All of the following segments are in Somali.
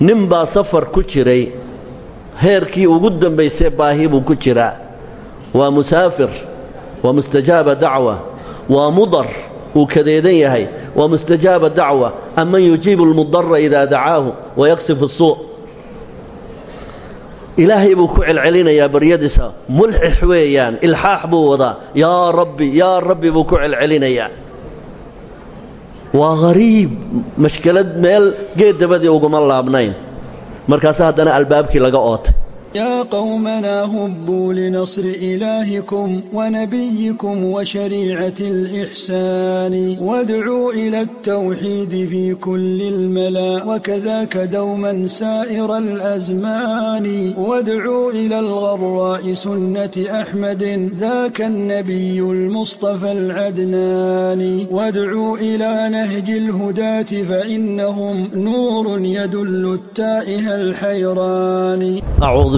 nin baa safar ku jiray heerkii ugu dambaysay baahi buu ku jiraa. Waa musaafir waa mustajaaba dacwa waa mudar uu kadeedan yahay. Waa mustajaaba dacwa aman yujiibu lmudara idaa dacaahu wayaksifu الsuu ilaahay buu ku celcelinayaa baryadiisa mulxix weeyaan ilxaax buu wadaa. Yaa rabbi yaa rabbi buu ku celcelinayaa waa hariib mashkelad meel geed dabadii uguma laabnayn. Markaase haddana albaabkii laga ootay يا قومنا هبوا لنصر إلهكم ونبيكم وشريعة الإحسان وادعوا إلى التوحيد في كل الملا وكذاك دوما سائر الأزمان وادعوا إلى الغراء سنة أحمد ذاك النبي المصطفى العدنان وادعوا إلى نهج الهداة فإنهم نور يدل التائه الحيران أعوذ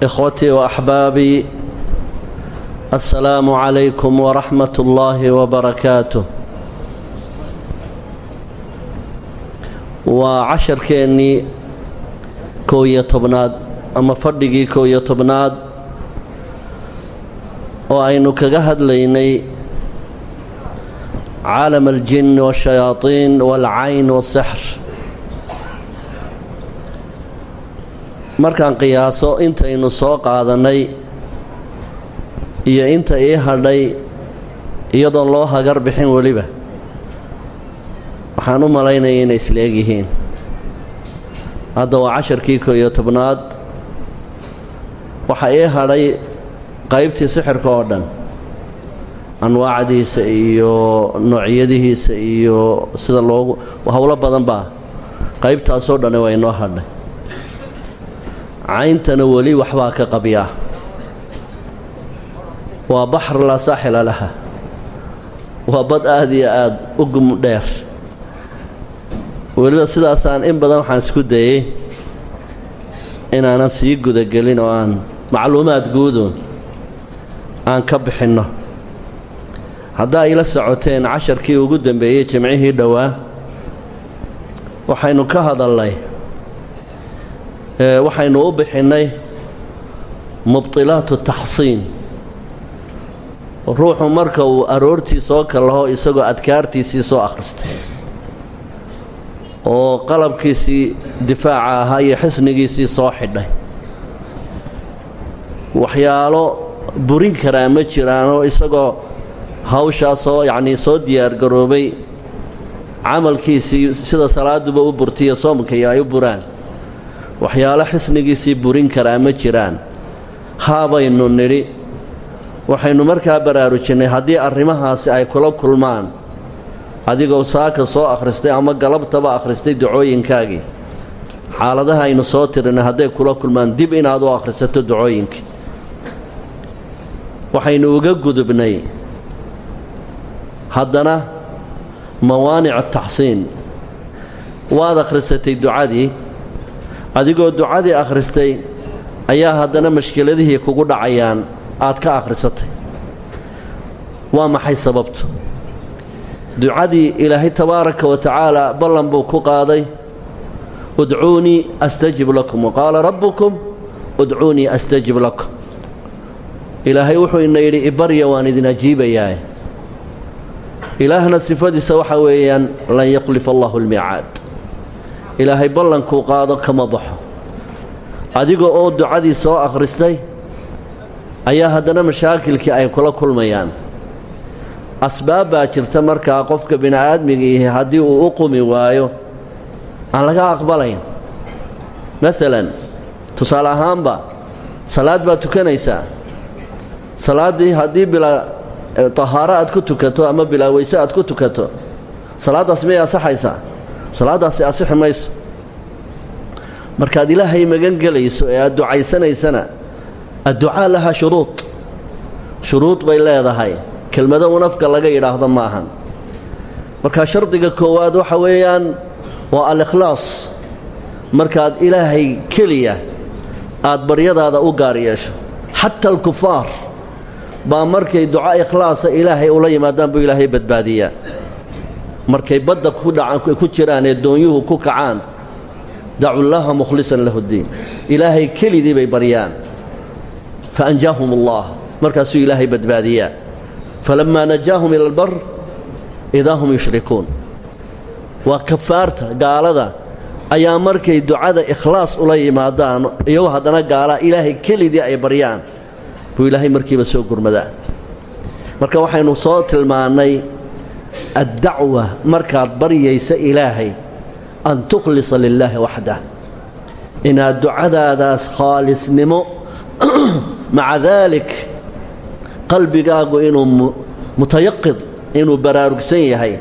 ikhwatii wa axbaabii assalaamu calaykum waraxmat ullaahi wabarakaatuh waa casharkeennii kow iyo tobnaad ama fadhigii kow iyo tobnaad oo aynu kaga hadlaynay caalam aljin washayaadiin waalcayn wasixr markaan qiyaaso intaynu soo qaadannay iyo inta ii hadhay iyadoon loo hagar bixin weliba waxaan u malaynaya inay isla yihiin. Hadda waa casharkii koo iyo tobnaad waxaa ii hadhay qaybtii sixirka oo dhan anwaacdiisa iyo noocyadihiisa iyo sida loogu howlo badan baa qaybtaasoo dhan waa inoo hadhay cayntana weli waxbaa ka qabyaa waa baxr laa saaxila laha. Waa bad aada iyo aada u gum dheer. Weliba sidaasaan in badan waxaan isku dayey inaanan sii gudagelin oo aan macluumaad guuduun aan ka bixinno. Haddaa ila socoteen casharkii ugu dambeeyey jimcihii dhowaa waxaynu ka hadalnay waxaynu u bixinnay mubtilaatu taxsiin. Ruuxu marka uu aroortii soo kallaho isagoo adkaartiisii soo akhristay oo qalabkiisii difaaca ahaa iyo xisnigiisii soo xidhay. Waxyaalo burin karaa ma jiraanoo isagoo hawshaasoo yacnii soo diyaargaroobay camalkiisii sida salaaduba u burtiyo soomkaiyo ay u buraan waxyaalo xisnigiisii burin karaa ma jiraan. Haabaynu nidhi waxaynu markaa baraarujinnay haddii arrimahaasi ay kula kulmaan. Adigoo saaka soo akhristay ama galabtaba akhristay ducooyinkaagii. Xaaladaha aynu soo tirinay hadday kula kulmaan dib inaad u akhrisato ducooyinkii waxaynu uga gudubnay haddana mawaanic taxsiin. Waad akhrisatay ducadii adigoo ducadii akhristay ayaa haddana mashkiladihii kugu dhacayaan aad ka akhrisatay. Waa maxay sababtu? Ducadii ilaahay tabaaraka wa tacaala ballan buu ku qaaday udcuunii astajib lakum. Wa qaala rabbukum udcuunii astajib lakum. Ilaahay wuxuu ina yidhi ibarya waan idin ajiibayaa. Ilaahna sifadiisa waxaa weeyaan lan yukhlifa allahu almiicaad ilaahay ballankuu qaado kama baxo. Adiga oo ducadii soo akhristay ayaa haddana mashaakilkii ay kula kulmayaan. Asbaab baa jirta markaa qofka bini'aadmigiihi haddii uu u qumi waayo. Aan laga aqbalayn. Maalan tusaale ahaanba salaad baad tukanaysaa. Salaaddii haddii bilaa tahaaro aad ku tukato ama bilaa weyse aad ku tukato salaaddaas miyay asaxaysaa salaaddaasi asixi mayso markaad ilaahay magan gelayso ee aad ducaysanaysana adducaa lahaa shuruud. Shuruud bay leedahay. Kelmado un laga yidhaahdo ma ahan. Marka shardiga koowaad waxa weeyaan waa al-ikhlaas. Markaad ilaahay keliya aad baryadaada u gaar yeesho. Xata alkufaar baa markay duca ikhlaasa ilaahay ula yimaadaan buu ilaahay badbaadiyaa markay badda ku jiraan ee doonyuhu ku kacaan dacu llaaha mukhlisan lahu ddiin ilaahay kelidii bay baryaan fa anjaahum allah. Markaasuu ilaahay badbaadiyaa falammaa najaahum ila albar idaa hum yushrikuun. Waa kafaarta gaalada ayaa markay ducada ikhlaas ula yimaadaan iyagoo haddana gaalaa ilaahay kelidii ay baryaan buu ilaahay markiiba soo gurmadaa. Marka waxaynu soo tilmaannay addacwa markaad baryaysa ilaahay an tukhlisa lilaahi waxdah inaad ducadaadaas khaalisnimo maca daalik qalbigaagu inuu mutayaqid inuu baraarugsan yahay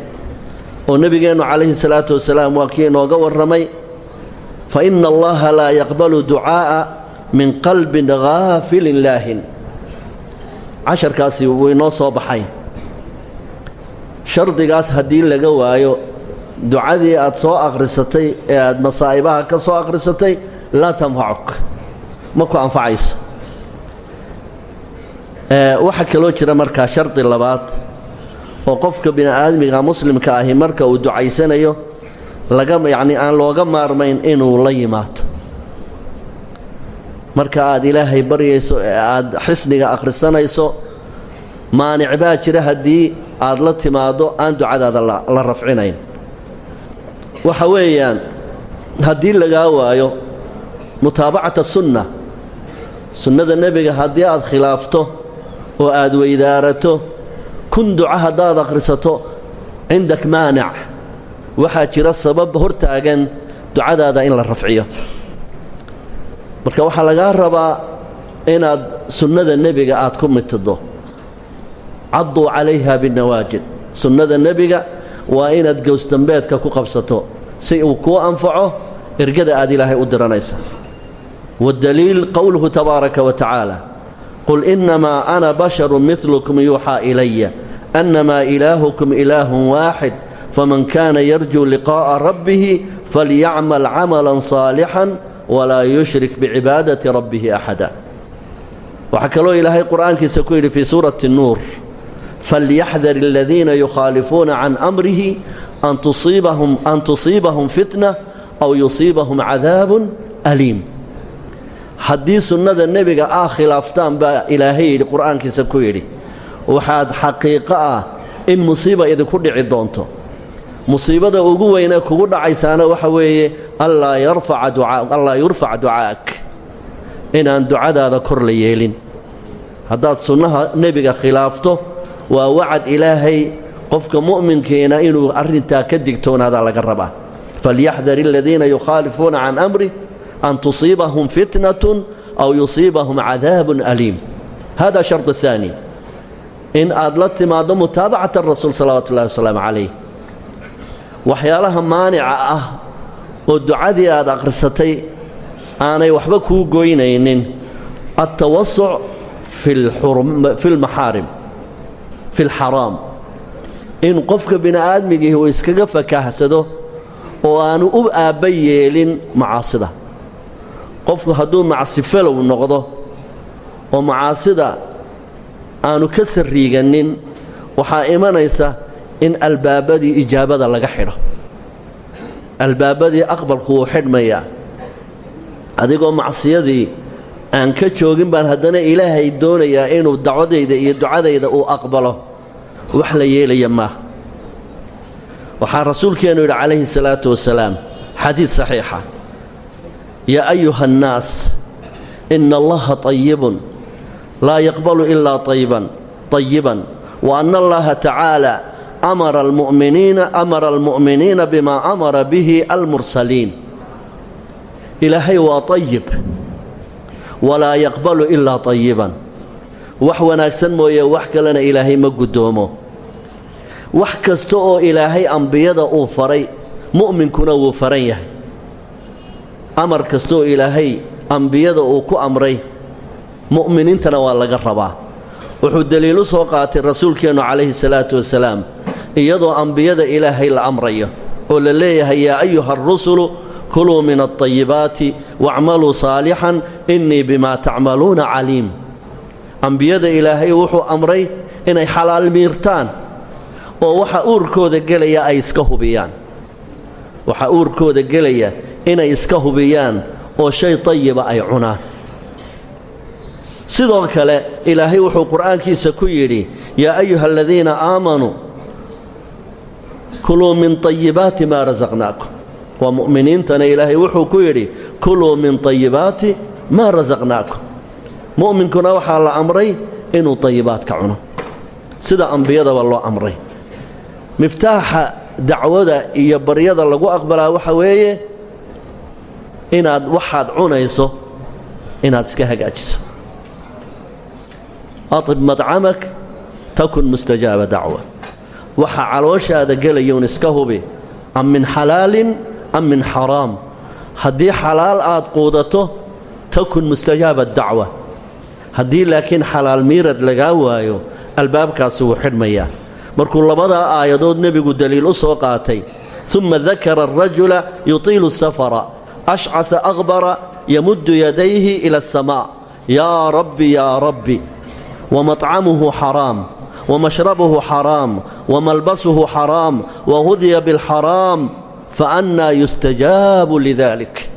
oo nebigeennu calayhi salaatu wasalaam waa kii inooga warramay fa inna allaha laa yaqbalu ducaa'a min qalbin haafilin laahin casharkaasi wuu inoo soo baxay shardigaas haddii laga waayo ducadii aad soo akhrisatay ee aad masaa'ibaha ka soo akhrisatay laa tanfacuk ma ku anfacayso. Waxaa kaloo jira markaa shardi labaad oo qofka bini aadmiga muslimka ahi marka uu ducaysanayo laga yacni aan looga maarmayn inuu la yimaado marka aad ilaahay baryayso ee aad xisniga akhrisanayso maanic baa jira haddii aad la timaaddo aan ducadaada la rafcinayn. Waxa weeyaan haddii lagaa waayo mutaabacata sunna sunnada nebiga haddii aad khilaafto oo aad weydaarato kun duco haddaad akhrisato cindak maanic. Waxaa jira sabab hortaagan ducadaada in la rafciyo. Marka waxaa lagaa rabaa inaad sunnada nebiga aad ku mitido cadduu calayha binnawaajid sunnada nebiga waa inaad gowsdambeedka ku qabsato si uu kuu anfaco ergada aad ilaahay u diranaysa. Waddaliil qowluhu tabaaraka wa tacaala. Qul innamaa ana basharun midlukum yuuxaa ilaya annamaa ilaahukum ilaahun waaxid faman kaana yarjuu liqaa'a rabbihi falyacmal camalan saalixan walaa yushrik bicibaadati rabbihi axada. Waxaa kaloo ilaahay qur'aankiisa ku yidhi fii suurati nuur falyaxdar aladiina yukhaalifuuna can amrihi an tusiibahum an tusiibahum fitna aw yusiibahum cadaabun aliim haddii sunnada nebiga aa khilaaftaan baa ilaahay yidhi qur'aankiisa ku yidhi waxaad xaqiiqo ah in musiiba idinku dhici doonto musiibada ugu weynee kugu dhacaysaana waxa weeye allaa yurfac ducaa'ak inaan ducadaada kor la yeelin haddaad sunnaha nebiga khilaafto waa wacad ilaahay qofka mu'minkiina inuu arrintaa ka digtoonaadaa laga rabaa. Falyaxdar aladiina yukhaalifuuna can amrih an tusiibahum fitnatun aw yusiibahum cadaabun aliim. Hada shard ahaani in aad la timaaddo mutaabacata rasuul salawaatu ullahi wasalaamu calayh. Waxyaalaha maanica ah oo ducadii aad akhrisatay aanay waxba kuu goynaynin. Altawasuc fi lmaxaarim fi lxaraam in qofka bini aadmigii uu iskaga fakahsado oo aanu u aabba yeelin macaasida qofku hadduu macsi falow noqdo oo macaasida aanu ka sarriiganin waxaa imanaysa in albaabadii ijaabada laga xidho albaabadii aqbalku wuu xidhmayaa adigoo macsiyadii aan ka joogin baan haddana ilaahay doonayaa inuu dacwadayda iyo ducadayda uu aqbalo wax la yeelaya maaha waxaa rasuulkeennu yidhi calayhi salaatu wasalaam xadiid saxiixa yaa ayuha annaas ina allaha طayibun laa yaqbalu ilaa ayban طayiban wa anna allaha tacaala amara almu'miniina amara almu'miniina bimaa amara bihi almursaliin ilaahay waa طayib walaa yaqbalu ilaa طayiban wax wanaagsan mooye wax kalena ilaahay ma guddoomo wax kasta oo ilaahay ambiyada uu faray mu'minkuna wuu faran yahay. Amar kastoo ilaahay ambiyada uu ku amray mu'miniintana waa laga rabaa. Wuxuu deliil u soo qaatay rasuulkeennu calayhi salaatu wasalaam iyadoo ambiyada ilaahay la amrayo oo la leeyahay yaa ayuha arusulu kuluu min alطayibaati wacmaluu saalixan innii bimaa tacmaluuna caliim ambiyada ilaahay wuxuu amray inay xalaal miirtaan oo waxa uurkooda gelaya ay iska hubiyaan. Waxa uurkooda gelaya inay iska hubiyaan oo shay tayiba ay cunaan. Sidoo kale ilaahay wuxuu qur'aankiisa ku yidhi yaa ayuha aladiina aamanuu kuluu min طayibaati maa rasaqnaakum waa mu'miniintana ilaahay wuxuu ku yidhi kuluu min طayibaati maa rasaqnaakum mu'minkuna waxaa la amray inuu طayibaadka cuno. Sida ambiyadaba loo amray. Miftaaxa dacwada iyo baryada lagu aqbalaa waxa weeye inaad waxaad cunayso inaad iska hagaajiso. Aطib madcamak takun mustajaaba dacwa. Waxa calooshaada gelayuun iska hubi am min xalaalin am min xaraam. Haddii xalaal aad quudato takun mustajaaba dacwa haddii laakiin xalaal miirad lagaa waayo albaabkaasi wuu xidhmayaa markuu labadaa aayadood nebigu deliil u soo qaatay uma dakara arajula yutiilu safara ashcaa aqbara yamuddu yadayhi ila asamaa yaa rabbi yaa rabbi wamaطcamuhu xaraam wamashrabuhu xaraam wamalbasuhu xaraam wahudiya biاlxaraam faannaa yustajaabu lidalik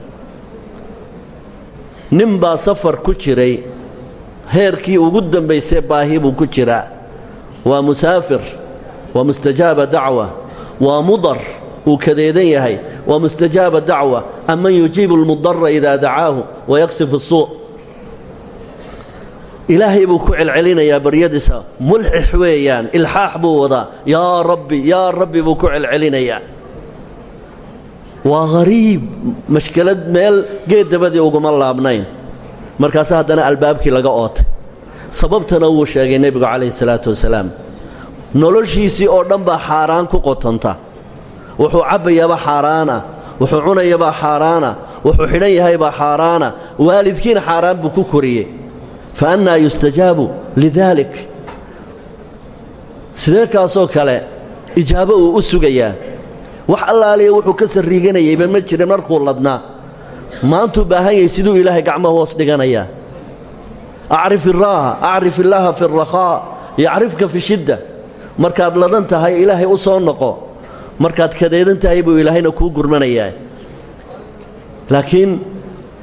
nin baa safar ku jiray heerkii ugu dambaysay baahi buu ku jiraa waa musaafir waa mustajaaba dacwa waa mudar uu kadeedan yahay. Waa mustajaaba dacwa aman yujiibu lmudara idaa dacaahu wayaksifu suu ilaahay buu ku celcelinayaa baryadiisa. Mulxix weeyaan ilxaax buu wadaa. Yaa rabbi yaa rabbi buu ku celcelinayaa. Waa hariib mashkelad meel geed dabadii uguma laabnayn markaase haddana albaabkii laga ootay. Sababtana wuu sheegay nebigu calayhi salaatu wasalaam noloshiisii oo dhan baa xaaraan ku qotanta. Wuxuu cabbayaabaa xaaraana wuxuu cunayabaa xaaraana wuxuu xidhan yahaybaa xaaraana waalidkiina xaaraan buu ku koriyey. Fa annaa yustajaabu lidaalik sidee kaasoo kale ijaabo uu u sugayaa. Wax allaaliya wuxuu ka sarriiganayayba ma jirin markuu ladnaa maantuu baahan yahay siduu ilaahay gacmaha hoos dhiganayaa acrif iraaha acrif illaaha fi alrakhaa yacrifka fi shidda. Markaad ladan tahay ilaahay u soo noqo. Markaad kadeedan tahay buu ilaahayna kuu gurmanayaa. Laakiin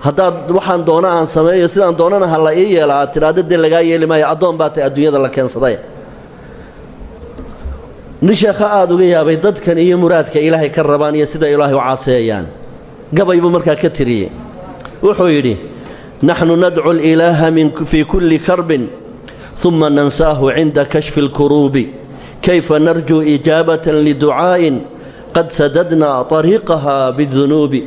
haddaad waxaan doona aan sameeyo sidaan doonana ha ii yeela aad tidhaadda dee lagaa yeeli maayo addoon baa tahay adduunyada la keensaday. Nin sheekha aada uga yaabay dadkan iyo muraadka ilaahay ka rabaan iyo sida ilaahay u caaseeyaan gabay buu markaa ka tiriyey wuxuu yidhi naxnu nadcu lilaaha fii kulli karbin uma nansaahu cinda kashfi اlkuruubi kayfa narjuu ijaabatan liducaa'in qad sadadna طariiqaha biاdunuubi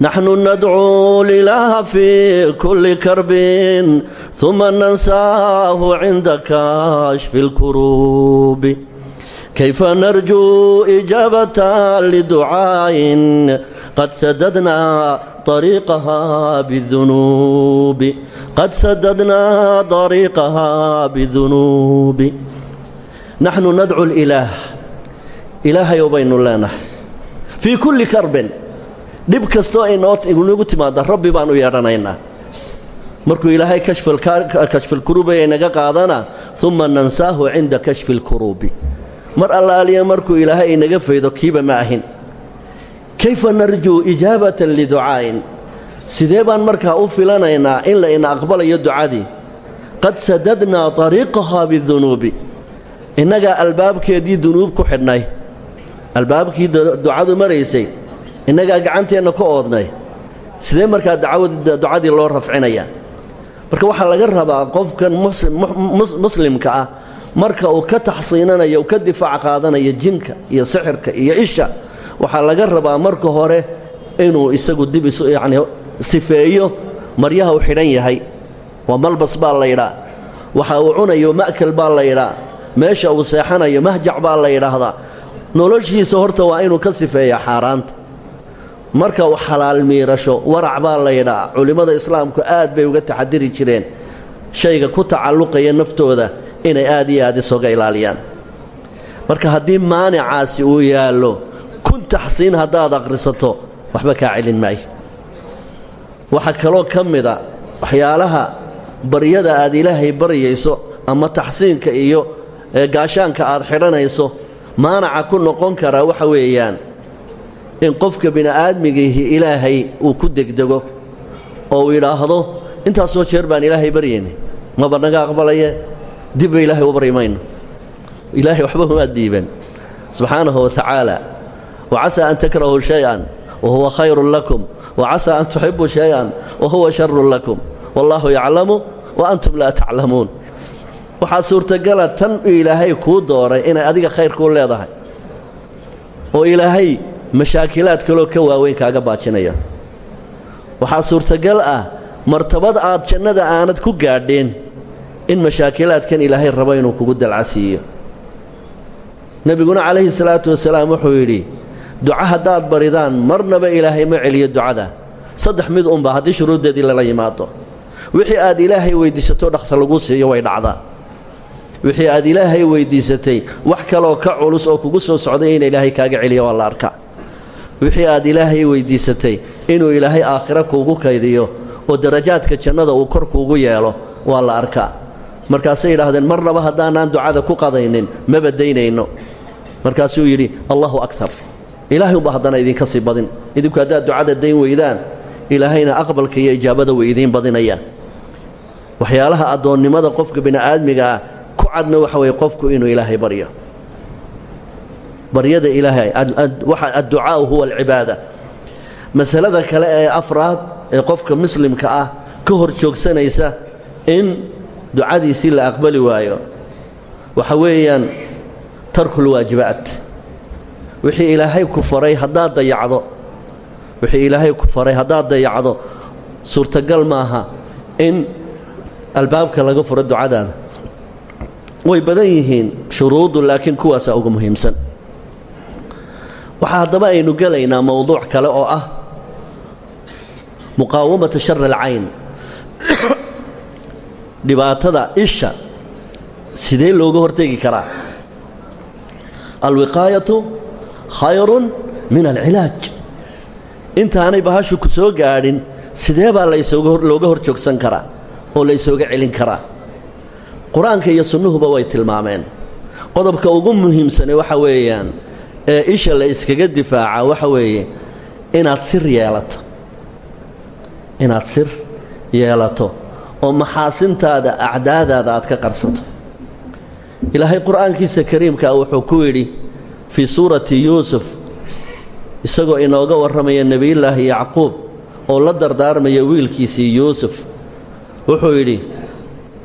naxnu nadcuu lilaaha fii kulli karbin uma nansaahu cinda kashfi اlkuruubi kayfa narjuu ijaabatan liducaa'in qad sadadnaa طariiqahaa bidunuubi qad sadadnaa dariiqahaa bidunuubi naxnu nadcu lilaah ilaahayow baynu leenahay fii kulli karbin dhib kastoo inoogu timaada rabbi baan u yeedhanaynaa markuu ilaahay kashfilkuruubi inaga qaadana uma nansaahu cinda kashfi اlkuruubi mar allaaliya markuu ilaahay inaga faydo kiiba ma ahin. Kayfa narjuu ijaabatan liducaa'in? Sidee baan markaa u filanaynaa in la ina aqbalayo ducadii? Qad sadadnaa طariiqahaa bidunuubi. Innagaa albaabkeedii dunuub ku xidhnay. Albaabkii ducadu maraysay. Innagaa gacanteenna ku oodnay. Sidee markaa ducadii loo rafcinaya? Marka waxaa laga rabaa qofkan muslimka ah marka uu ka taxsiinanayo ka difaac qaadanayo jinka iyo sixirka iyo isha waxaa laga rabaa marka hore inuu isagu dib yani sifeeyo maryaha u xidhan yahay. Waa malbas baa laydhaa waxa uu cunayo ma'kal baa laydhaa meesha uu seexanayo mahjac baa la yidhaahdaa. Noloshiisa horta waa inuu ka sifeeyaa xaaraanta. Marka u xalaal miirasho warac baa laydhaa culimmada islaamku aad bay uga taxadiri jireen. Shayga ku tacalluqaya naftooda inay aad iyo aad isooga ilaaliyaan. Marka haddii maanicaasi uu yaallo kun taxsiin haddaad akhrisato waxba kaa celin maayo. Waxaa kaloo ka mida waxyaalaha baryada aad ilaahay baryayso ama taxsiinka iyo gaashaanka aad xidhanayso maanaca ku noqon karaa waxa weeyaan in qofka bini'aadmigiihi ilaahay uu ku degdego oo uu yidhaahdo intaasoo jeer baan ilaahay baryayna maba naga aqbalaye dibba ilaahay u baryi mayno ilaahay waxba umaa diiban wa tacaala wa casaa an takrahuu shay-an wa huwa khayrun lakum wa casaa an tuxibbuu shay-an wa huwa sharun lakum wallaahu yaclamu wa antum laa taclamuun waxaa suurtagala tan ilaahay kuu dooray inay adiga khayr kuu leedahay oo ilaahay mashaakilaad kaloo ka waaweyn kaaga baajinaya. Waxaa suurtagal ah martabad aad jannada aanad ku gaadheen in mashaakilaadkan ilaahay rabo inuu kugu dalcasiiyo nebiguna calayhi salaatu wasalaam wuxuu yidhi duco haddaad baridaan marnaba ilaahay ma celiyo ducada. Saddex mid unba haddii shuruuddeedii lala yimaado wixii aad ilaahay weyddiisato dhaqsa lagu siiyo way dhacdaa. Wixii aad ilaahay weyddiisatay wax kaloo ka culus oo kugu soo socday in ilaahay kaaga celiya waa la arkaa. Wixii aad ilaahay weyddiisatay inuu ilaahay aakhiro kuugu kaydiyo oo darajaadka jannada uu kor kuugu yeelo waa la arkaa markaasay yidhaahdeen marnaba haddaanaan ducada ku qadaynin ma badaynayno markaasuu yidhi allahu akar ilaahay unba haddana idinka sii badin. Idinku haddaad ducada dayn weydaan ilaahayna aqbalka iyo ijaabada way idiin badinayaan waxyaalaha addoonnimada qofka bini'aadmiga ah ku cadna waxa weeye qofku inuu ilaahay baryo. Baryada ilaahay adducaau huwa alcibaada. Masalada kale ee afraad ee qofka muslimka ah ka hor joogsanaysa in ducadiisii la aqbali waayo waxa weeyaan tarkulwaajibaat wixii ilaahay ku faray haddaad dayacdo wixii ilaahay ku faray haddaad dayacdo suurtagal maaha in albaabka laga furo ducadaada. Way badan yihiin shuruudu laakiin kuwaasaa ugu muhiimsan. Waxaa haddaba aynu gelaynaa mowduuc kale oo ah muqaawamata shar alcayn dhibaatada isha sidee looga hortegi karaa? Alwiqaayatu khayrun min alcilaaj. Intaanay bahashu ku soo gaadhin sidee baa looga hor joogsan karaa oo laysooga celin karaa? Qur'aanka iyo sunnuhuba way tilmaameen. Qodobka ugu muhiimsane waxa weeyaan ee isha la iskaga difaaca waxa weeye inaad sir yeelato. Inaad sir yeelato oo maxaasintaada acdaadaada aad ka qarsato. Ilaahay qur'aankiisa kariimkaa wuxuu ku yidhi fii suurati yuusuf isagoo inooga warramaya nebiyullaahi yacquub oo la dardaarmaya wiilkiisii yuusuf. Wuxuu yidhi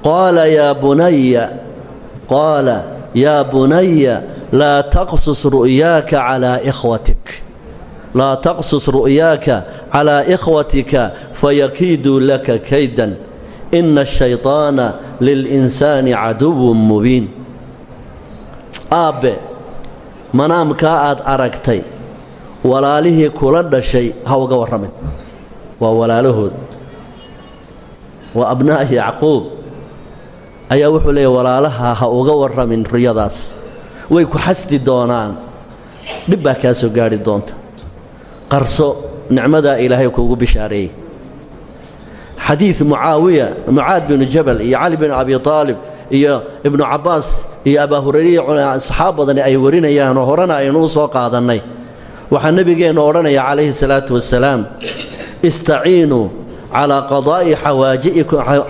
qaala yaa bunaya qaala yaa bunaya laa taqsus ru'yaaka calaa ikhwatik. Laa taqsus ru'yaaka calaa ikhwatika fayakiiduu laka kaydan ina ashayطaana lilinsaani caduwun mubiin aabbe manaamkaa aad aragtay walaalihii kula dhashay ha uga warramin. Waa walaalahood waa abnaa'i yacquub. Ayaa wuxuu leeyahy walaalaha ha uga warramin riyadaas. Way ku xasdi doonaan. Dhib baa kaa soo gaadhi doonta. Qarso nicmadaa ilaahay kuugu bishaareeyey xadiid mucaawiya mucaad binu jabal iyo cali binu abi aalib iyo ibnu cabbaas iyo abaa hurayre saxaab badani ay warinayaanoo horena aynu u soo qaadannay. Waxaa nebigeennu odhanaya calayhi salaatu wasalaam istaciinuu calaa qadaa'i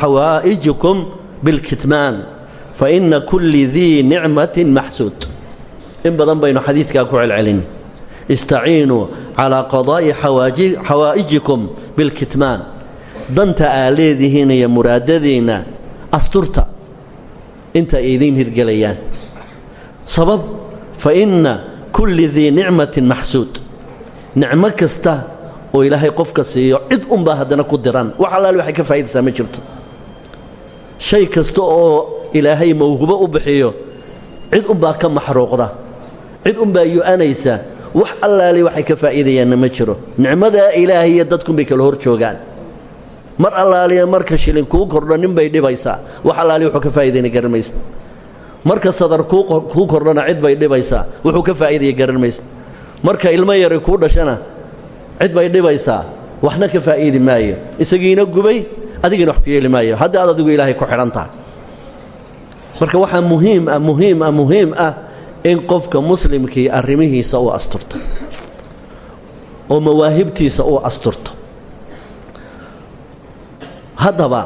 xawaa'ijikum bilkitmaan fa inna kulli dii nicmatin maxsuud. In badan baynu xadiidkaa ku celcelin. Istaciinuu calaa qadaa'i xawaa'ijikum bilkitmaan danta aa leedihiin iyo muraadadiinna asturta inta idiin hirgelayaan. Sabab fa inna kulli dii nicmatin maxsuud. Nicmo kasta oo ilaahay qofka siiyo cid unbaa haddana ku diran. Wax allaali waxay ka faa'idaysaa ma jirto. Shay kasta oo ilaahay mawhubo u bixiyo cid unbaa ka maxruuqda. Cid unbaa yu-anaysa wax allaali waxay ka faa'iidayaanna ma jiro. Nicmadaa ilaahay iyo dadkunbay kala hor joogaan mar allaaliya marka shilin kuu kordho nin bay dhibaysaa. Wax allaali wuxuu ka faa'iidayna garan marka sadar kuu kordhona cid bay dhibaysaa. Wuxuu ka faa'iidaya garan marka ilmo yari kuu dhashana cid bay dhibaysaa. Waxna ka faa'iidi maayo. Isagiina gubay adigiina wax ku yeeli maayo. Hadda aad adigu ilaahay ku xidhan marka waxaa muhiim ah muhiim ah muhiim ah in qofka muslimkii arrimihiisa uu asturto. Oo mawaahibtiisa uu asturto haddaba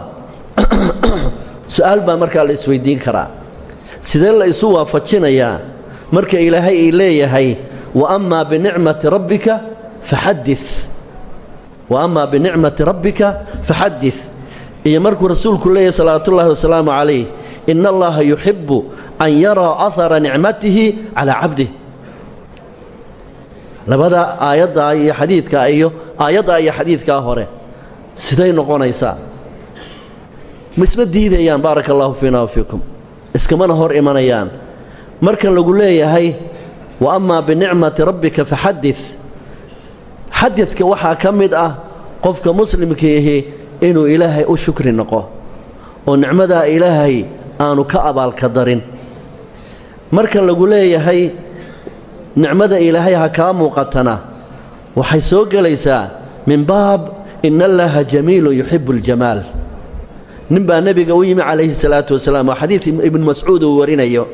su'aal baa markaa la isweydiin karaa. Sidee la isu waafajinayaa? Marka ilaahay ay leeyahay wa amaa binicmati rabbika faxaddi wa amaa binicmati rabbika faxaddid iyo markuu rasuulku leeyahay salawaatuullaahi wasalaamu calayh ina allaha yuxibbu an yaraa ahara nicmatihi calaa cabdih. Labada aayaddaa iyo xadiidkaa iyo aayaddaa iyo xadiidkaa hore siday noqonaysaa ma diidayaan baaraka allaahu fiina wa fiikum. Iskamana hor imanayaan. Markan lagu leeyahay wa amaa binicmati rabbika faxadid xadidka waxaa ka mid ah qofka muslimkiihi inuu ilaahay u shukri noqo oo nicmadaa ilaahay aanu ka abaalka darin. Marka lagu leeyahay nicmada ilaahay ha kaa muuqatana waxay soo gelaysaa min baab ina allaaha jamiilun yuxibu اljamaal nin baa nebiga u yimi calayhi salaatu wasalaam waa xadiid ibnu mascuud uu warinayo.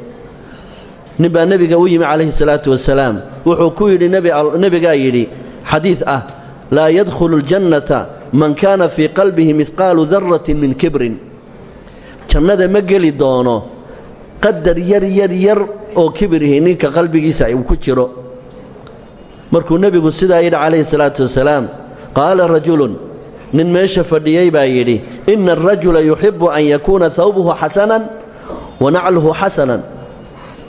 Nin baa nebiga u yimi calayhi salaatu wasalaam wuxuu ku yidhi nebigaa yidhi xadiid ah laa yadkhulu اljannata man kaana fii qalbihi midqaalu daratin min kibrin. Jannada ma geli doono qadar yar yar yar oo kibirihi ninka qalbigiisa uu ku jiro. Markuu nebigu sidaa yidhi calayhi salaatu wasalaam qaala rajulun nin meesha fadhiyey baa yidhi inna arajula yuxibbu an yakuuna hawbuhu xasanan wa nacluhu xasanan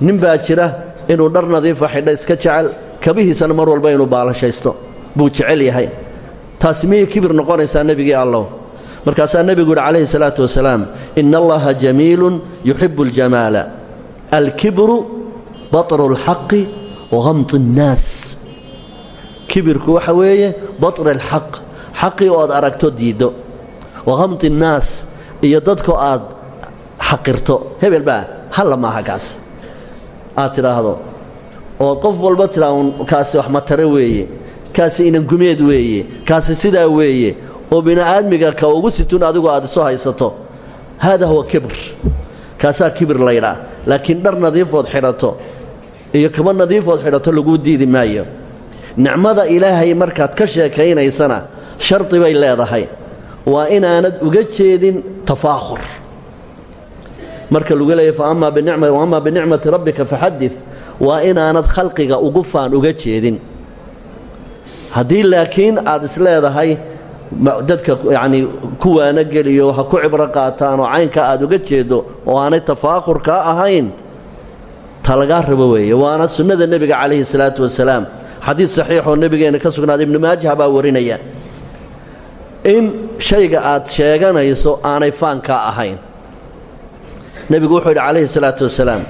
nin baa jira inuu dhar nadiifa xidha iska jecel kabihiisana mar walba inuu baalashaysto buu jecel yahay. Taasi miyay kibir noqonaysaa nebigii allow markaasaa nebigu yidhi calayhi salaatu wasalaam ina allaha jamiilun yuxibbu aljamaala alkibru batru اlxaqi wahamti اnnaas kibirku waxa weeye batri alxaq xaqii oo aad aragto diiddo wahamti اnnaas iyo dadko aad xaqirto. Hebel baa halla maaha kaas aad tidhaahdo ood qof walba tidhaa kaasi wax matare weeye kaasi inangumeed weeye kaasi sidaa weeye oo bini'aadmiga ka ugu situn adigu aad isu haysato haada huwa kibr. Kaasaa kibir laydhaa laakiin dhar nadiifood xidhato iyo kaba nadiifood xidhato laguu diidi maayo. Nicmada ilaahay markaad ka sheekaynaysana shardi bay leedahay. Waa inaanad uga jeedin tafaakhur. Marka lagu leeyahy faammaa binicmati rabbika faxadid waa inaanad khalqiga ugu faan uga jeedin. Haddii laakiin aad isleedahay dadka yacnii kuwaana geliyo ha ku cibro qaataan oo caynka aad uga jeeddo oo aanay tafaakhur kaa ahayn ta lagaa rabo weeye. Waana sunnada nebiga calayhi salaatu wasalaam. Xadiid saxiixoo nebigeenna ka sugnaaday ibnu maajah baa warinaya in shayga aad sheeganayso aanay faankaa ahayn. Nebigu wuxuu yidhi calayhi salaatu wasalaam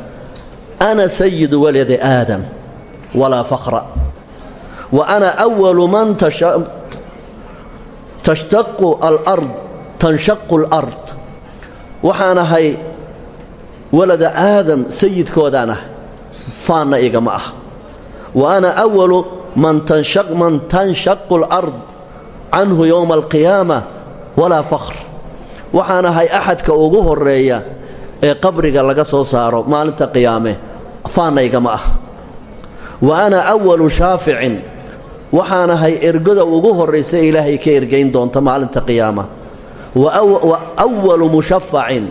ana sayidu waladi aadam walaa fakhra. Wa ana awalu man tashtaqu alard tanshaqu alard. Waxaan ahay walada aadam sayidkoodaan ah faanna igama ah. Wa ana awalu man tanshaqu alard canhu yowma alqiyaama walaa fakhr. Waxaan ahay axadka ugu horreeya ee qabriga laga soo saaro maalinta qiyaame faanna igama ah. Wa ana awalu shaaficin. Waxaan ahay ergoda ugu horraysa ilaahay ka ergayn doonta maalinta qiyaama. Wa awalu mushafacin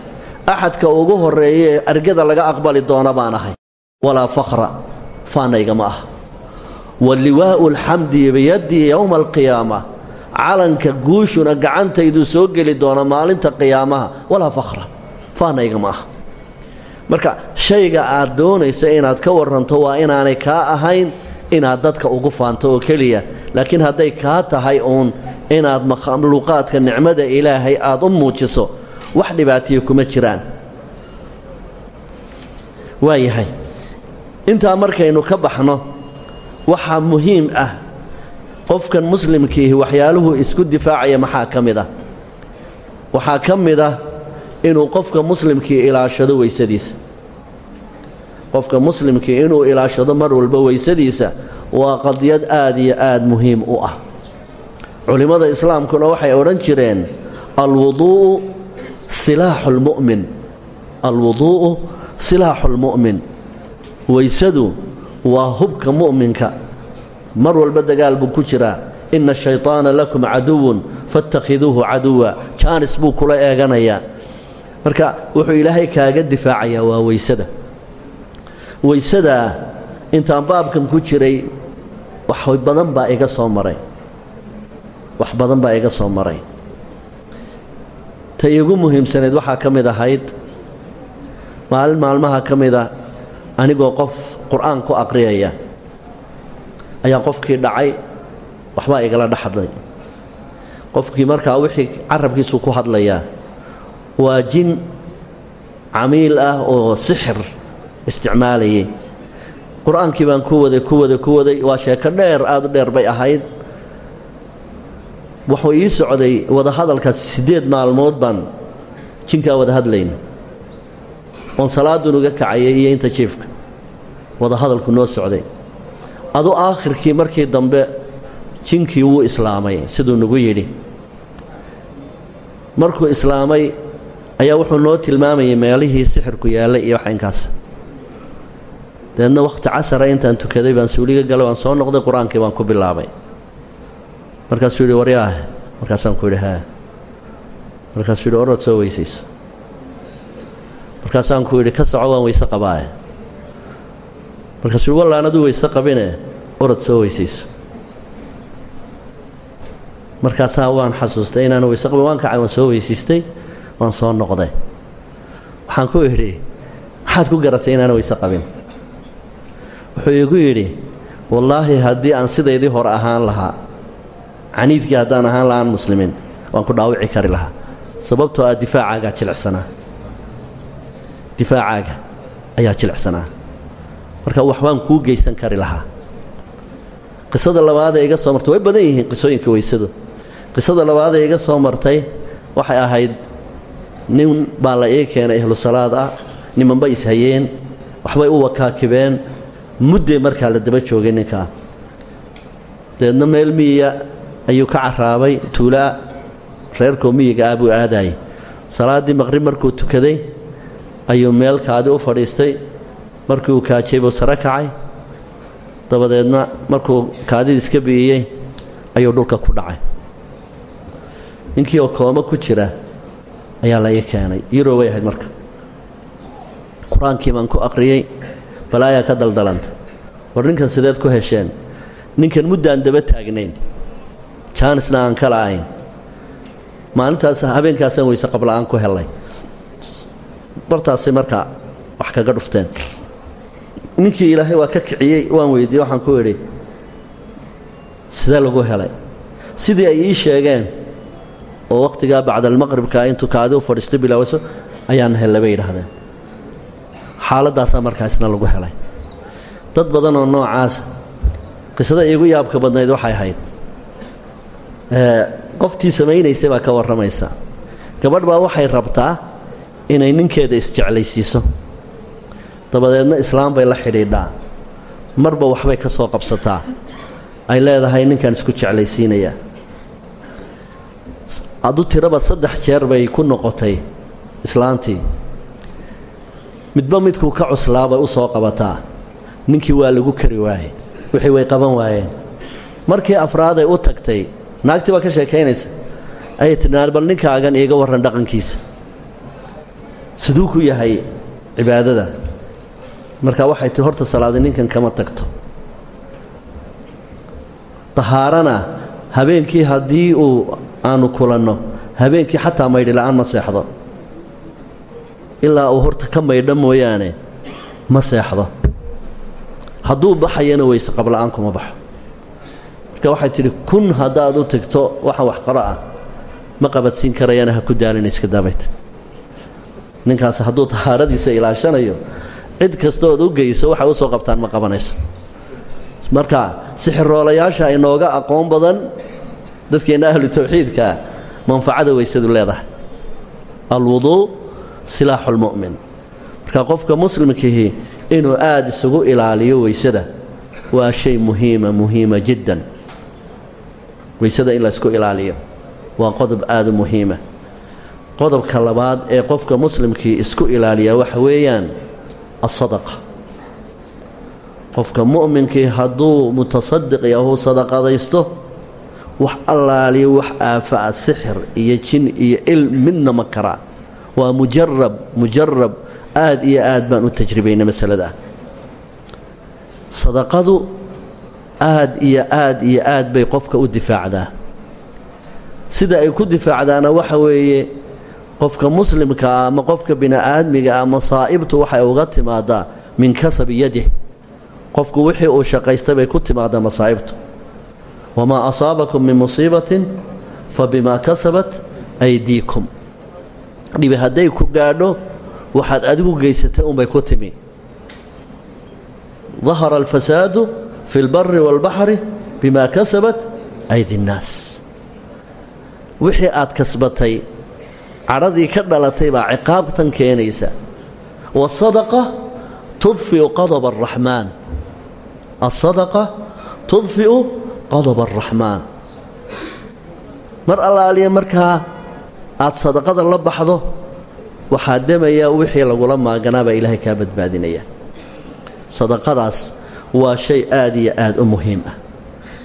axadka ugu horreeya ee ergada laga aqbali doona baan ahay. Walaa fakhra faanna igama ah. Wa liwaa'u alxamdi biyaddii yowma alqiyaama calanka guushuna gacantayduu soo geli doona maalinta qiyaamaha walaa fakhra faanna igama marka shayga aad doonayso inaad ka warranto waa inaanay kaa ahayn inaad dadka ugu faanto oo keliya laakiin hadday kaa tahay uun inaad makhluuqaadka nicmada ilaahay aad u muujiso wax dhibaatiya kuma jiraan. Waayahay intaa markaynu ka baxno waxaa muhiim ah qofkan muslimkiihi waxyaaluhu isku difaacaya maxaa ka mid ah? Waxaa ka mid ah inuu qofka muslimkii ilaashado weysadiisa qofka muslimkii inuu ilaashado mar walba weysadiisa waa qadiyad aad iyo aad muhiim u ah. Culimmada islaamkuna waxay odhan jireen alwuduu'u silaaxu lmu'min alwuduu'u silaaxu lmu'min weysadu waa hubka mu'minka mar walba dagaal buu ku jiraa inna ashayطaana lakum caduwun faاtakhiduuhu caduwa jaanis buu kula eeganayaa. Marka wuxuu ilaahay kaaga difaacayaa waa weysada weysadaa intaan baabkan ku jiray wax badan baa iga soo maray. Wax badan baa iga soo maray. Ta iigu muhiimsanayd waxaa ka mid ahayd maalin maalmaha ka mida anigoo qof qur'aan ku aqriyaya ayaa qofkii dhacay waxbaa igala dhexadlay qofkii markaa wixii carabkiisu ku hadlayaa waa jin camiil ah oo sixir isticmaalayay. Qur'aankii baan ku waday ku waday ku waday waa sheeko dheer aada u dheer bay ahayd. Wuxuu ii socday wadahadalkaas siddeed maalmood baan jinkaa wada hadlayna oon salaadun uga kacayay iyo inta jiifka wadahadalku noo socday adu aakhirkii markii dambe jinkii wuu islaamay siduu nagu yidhi. Markuu islaamay ayaa wuxuu noo tilmaamayay meelihii sixirku yaallay iyo waxaynkaas. Dabeedna wakhti casara intaan tukaday baan suuliga galay waan soo noqday qur'aankii baan ku bilaabay. Markaasuu yidhi waryaah markaasaan ku yidhi haa. Markaasuu yidhi orod soo weysayso. Markaasaan ku yidhi ka soco waan weyse qabaaye markaasuu wallaan aduu weyse qabine orod soo weysayso markaasaa waan xasuustay inaanu weyse qabin waan kacay waan soo weysiistay waan soo noqday. Waxaan ku idhi maxaad ku garatay inaanu weyse qabin? Wuxuu igu yidhi wallaahi haddii aan sidaydii hore ahaan lahaa caniidkii haddaan ahaan lahaan muslimiin waan ku dhaawici kari lahaa. Sababtoo ah difaacaagaa jilicsanaa difaacaaga ayaa jilicsanaa marka waxbaan kuu geysan kari lahaa. Qisada labaadee iga soo martay way badan yihiin qisooyinka weysadu. Qisada labaadee iga soo martay waxay ahayd nin baa la ii keenay ahlu salaad ah nimanba ishayeen waxbay u wakaakibeen muddee markaa la daba joogay ninkaa dabeedna meel miyiga ayuu ka caraabay tuulaa reerkoo miyiga ah buu aadaayay. Salaaddii maqrib markuu tukaday ayuu meel kaadi u fadhiistay markii uu kaajay buu sare kacay. Dabadeedna markuu kaadida iska bi'iyey ayuu dhulka ku dhacay. Ninkii oo kooma ku jira ayaa la ii keenay. Yuroo way ahayd marka. Qur'aankii baan ku aqriyey balaayaa ka daldalanta. War ninkan sideed ku hesheen ninkan muddaan daba taagnayn jaanisna aan ka la'ayn maalintaas habeenkaasaan weyse qabla'aan ku hellay bartaasay markaa wax kaga dhufteen ninkii ilaahay waa ka kiciyey waan weydiiyey waxaan ku idhi sidee lagu helay? Sidii ay ii sheegeen oo wakhtigaa bacdalmaqribka intuu kaadi u fadhiistay bilaawaso ayaan hellay bay yidhaahdeen. Xaaladdaasaa markaa isna lagu helay. Dad badan oo noocaasa qisada iigu yaabka badnayd waxay ahayd qoftii samaynaysay baa ka warramaysa. Gabadh baa waxay rabtaa inay ninkeeda isjeclaysiiso dabadeedna islaam bay la xidhiidhaa. Marba waxbay ka soo qabsataa. Ay leedahay ninkan isku jeclaysiinayaa adu tiraba saddex jeer bay ku noqotay islaantii midba midkuu ka cuslaabay u soo qabataa. Ninkii waa lagu kari waayey wixii way qaban waayeen. Markii afraaday u tagtay naagtii baa ka sheekaynaysa. Ayay tidhi bal ninkaagan iiga warran dhaqankiisa. Siduu ku yahay cibaadada marka waxay tii horta salaadi ninkan kama tagto. Dahaarana habeenkii haddii uu aanu kulanno habeenkii xataa maydhi la'aan ma seexdo. Ilaa uu horta ka maydho mooyaane ma seexdo. Hadduu baxayana weyse qabla'aan kuma baxo. Marka waxay tidhi kun haddaad u tagto waxa wax qaro ah. Ma qabadsiin karayana ha ku daalina iska daabayta. Ninkaas hadduu tahaaradiisa ilaashanayo cid kastood u geyso waxay u soo qabtaan ma qabanayso. Marka sixiroolayaasha inooga aqoon badan dadkeenna ahlu tawxiidka manfacada weysadu leedahay. Alwuduu silaaxu lmu'min marka qofka muslimkihi inuu aada isugu ilaaliyo weysada waa shay muhiima muhiima jiddan. Weysada in laysku ilaaliyo waa qodob aada u muhiima. Qodobka labaad ee qofka muslimkii isku ilaaliyaa waxa weeyaan asadaqa qofka mu'minkii hadduu mutasadiq yahu sadaqadaysto wax allaaliyo wax aafa'a sixir iyo jin iyo il midna ma karaa waa mujarab mujarab aad iyo aad baan u tajribaynay masalada. Sadaqadu aad iyo aad iyo aad bay qofka u difaacdaa. Sida ay ku difaacdaana waxa weeye qofka muslimkaa ama qofka bini-aadmiga ah masaa'ibtu waxay uga timaadaa min kasabi yadih qofku wixii uu shaqaystay bay ku timaadaa masaa'ibtu wamaa asaabakum min musiibatin fa bimaa kasabat aydiikum dhibi hadday ku gaadho waxaad adigu geysatay unbay ku timi dahara alfasaadu fi اlbari wاlbaxri bima kasabat aydi اnnaas wixii aad kasbatay cadhadii ka dhalatay baa ciqaabtan keenaysa. Wasadaqa tudfiu qadaba araxmaan asadaqa tudfi'u qadaba araxmaan mar allaaliya markaa aad sadaqada la baxdo waxaa demayaa wixii lagula maaganaabaa ilaahay kaa badbaadinaya. Sadaqadaas waa shay aad iyo aad u muhiim ah.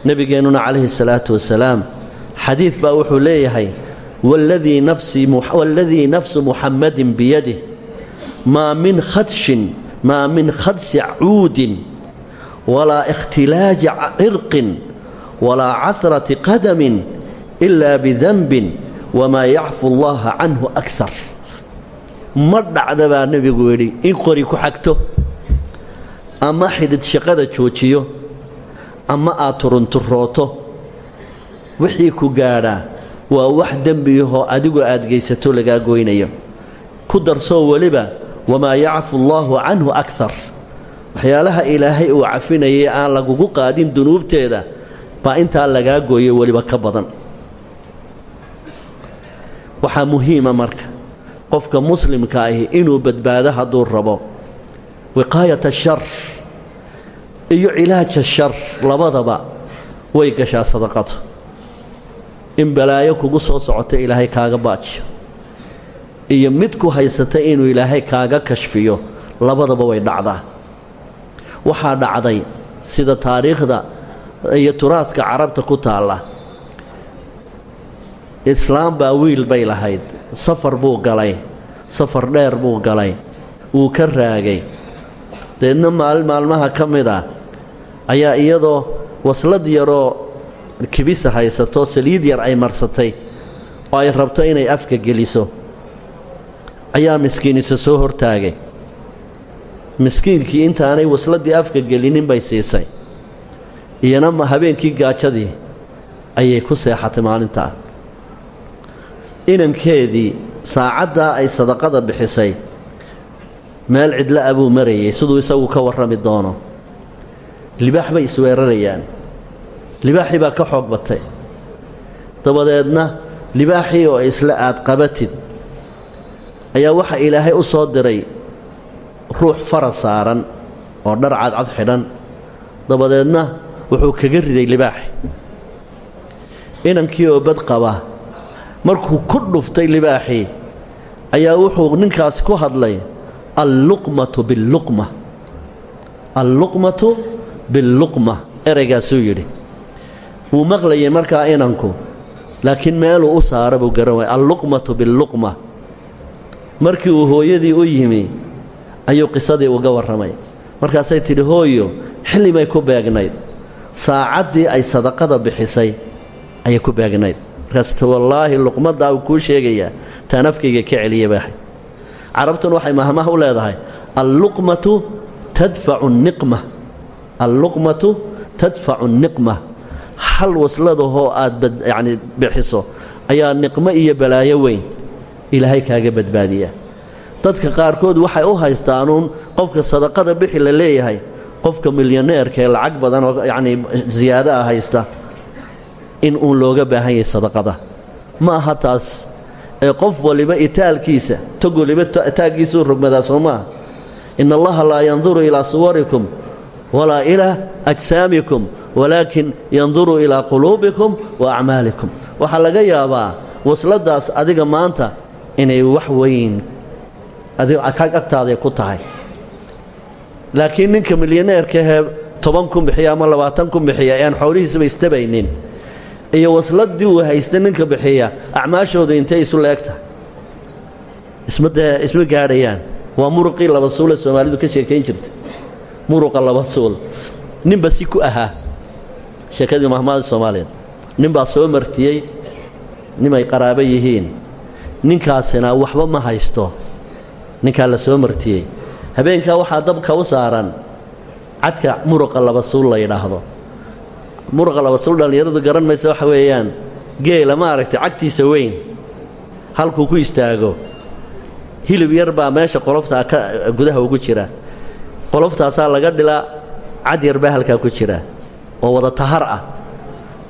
Nebigeennuna calayhi salaatu wasalaam xadiid baa wuxuu leeyahay waladii nafsu muxammadin biyadih maa min khadshin maa min khadsi cuudin walaa ikhtilaaji cirqin walaa cahrati qadamin ilaa bidanbin wamaa yacfu allaha canhu akar ma dhacda baa nebigu yidhi in qori ku xagto ama xidid shaqada joojiyo ama aad turunturooto wixii ku gaadhaa waa wax dembiyahoo adigu aad geysato lagaa goynayo. Ku darsoo weliba wamaa yacfu allaahu canhu akar waxyaalaha ilaahay uu cafinayay aan lagugu qaadin dunuubteeda baa intaa lagaa gooyo weliba ka badan. Waxaa muhiima marka qofka muslimka ahi inuu badbaado hadduu rabo. Wiqaayata ashar iyo cilaaja shar labadaba way gashaa sadaqada in balaayo kugu soo socota ilaahay kaaga baajiyo iyo mid ku haysata inuu ilaahay kaaga kashfiyo labadaba way dhacdaa. Waxaa dhacday sida taariikhda iyo turaadka carabta ku taalla. Islaam baa wiil bay lahayd safar buu galay safar dheer buu galay wuu ka raagay. Deedna maalin maalmaha ka mid ah ayaa iyadoo waslad yaroo kibisa haysato saliid yar ay marsatay oo ay rabto inay afka geliso ayaa miskiinisa soo hortaagay. Miskiinkii intaanay wasladii afka gelinin bay siisay. Iyana habeenkii gaajadii ayay ku seexatay maalintaa inankeedii saacaddaa ay sadaqada bixisay meel cidla a buu marayay siduu isagu ka warrami doono. Libaax bay isweerarayaan libaaxii baa ka xoog batay. Dabadeedna libaaxii oo isla aad qabatid ayaa waxaa ilaahay u soo diray ruux fara saaran oo dhar cadcad xidhan. Dabadeedna wuxuu kaga riday libaaxi. Inankii oo bad qaba markuu ku dhuftay libaaxii ayaa wuxuu ninkaasi ku hadlay alluqmatu billuqma. Alluqmatu billuqma eraygaasuu yidhi wuu maqlayay markaa inanku. Laakiin meeluu u saara buu garan waaya alluqmatu billuqma. Markii uu hooyadii u yimi ayuu qisadii uga warramay. Markaasay tidhi hooyo xilli bay ku beegnayd. Saacaddii ay sadaqada bixisay ayay ku beegnayd. Markaas wallaahi luqmaddaa uu kuu sheegayaa taan afkayga ka celiya baahay carabtuna waxay mahmaha u leedahay alluqmatu tadfacu niqma. Alluqmatu tadfacu niqma hal wasladahoo aad yacni bixiso ayaa niqmo iyo balaayo weyn ilaahay kaaga badbaadiya dadka qaarkood waxay u haystaanuun qofka sadaqada bixi la leeyahay qofka milyaneerka ee lacag badan oo yacnii ziyaado ah haysta in uun looga baahan yahay sadaqada. Ma aha taas ee qof waliba itaalkiisa tog waliba taaggiisuu rogmadaa soo maaha. Allaha laa yanduru ilaa suwarikum walaa ilaa ajsaamikum walaakin yanduru ilaa quluubikum wa waxaa laga yaabaa wasladaas adiga maanta inay wax weyn agtaaday ku tahay laakiin ninka milyaneerkahee toban kun bixiya ama labaatan kun bixiya aan xoolihiisaba istabaynin iyo wasladii uu haysta ninka bixiya acmaashoodu intay isu leegta isma gaadhayaan waa muruqii laba suule soomaalidu ka sheekayn jirtay muruqa laba suul. Ninba si ku ahaa sheekadii mahmaada soomaaliyeed ninbaa soo martiyey nimay qaraabo yihiin. Ninkaasina waxba ma haysto. Ninkaa la soo martiyey. Habeenkaa waxaa dabka u saaran cadka muruqa laba suul la yidhaahdo. Muruqa laba suul dhallinyaradu garan maysa waxa weeyaan geela maaragtay cagtiisa weyn halkuu ku istaago. Hilib yar baa meesha qoloftaa ka gudaha ugu jira qoloftaasaa laga dhilaa cad yar baa halkaa ku jira. Oo wada tahar ah.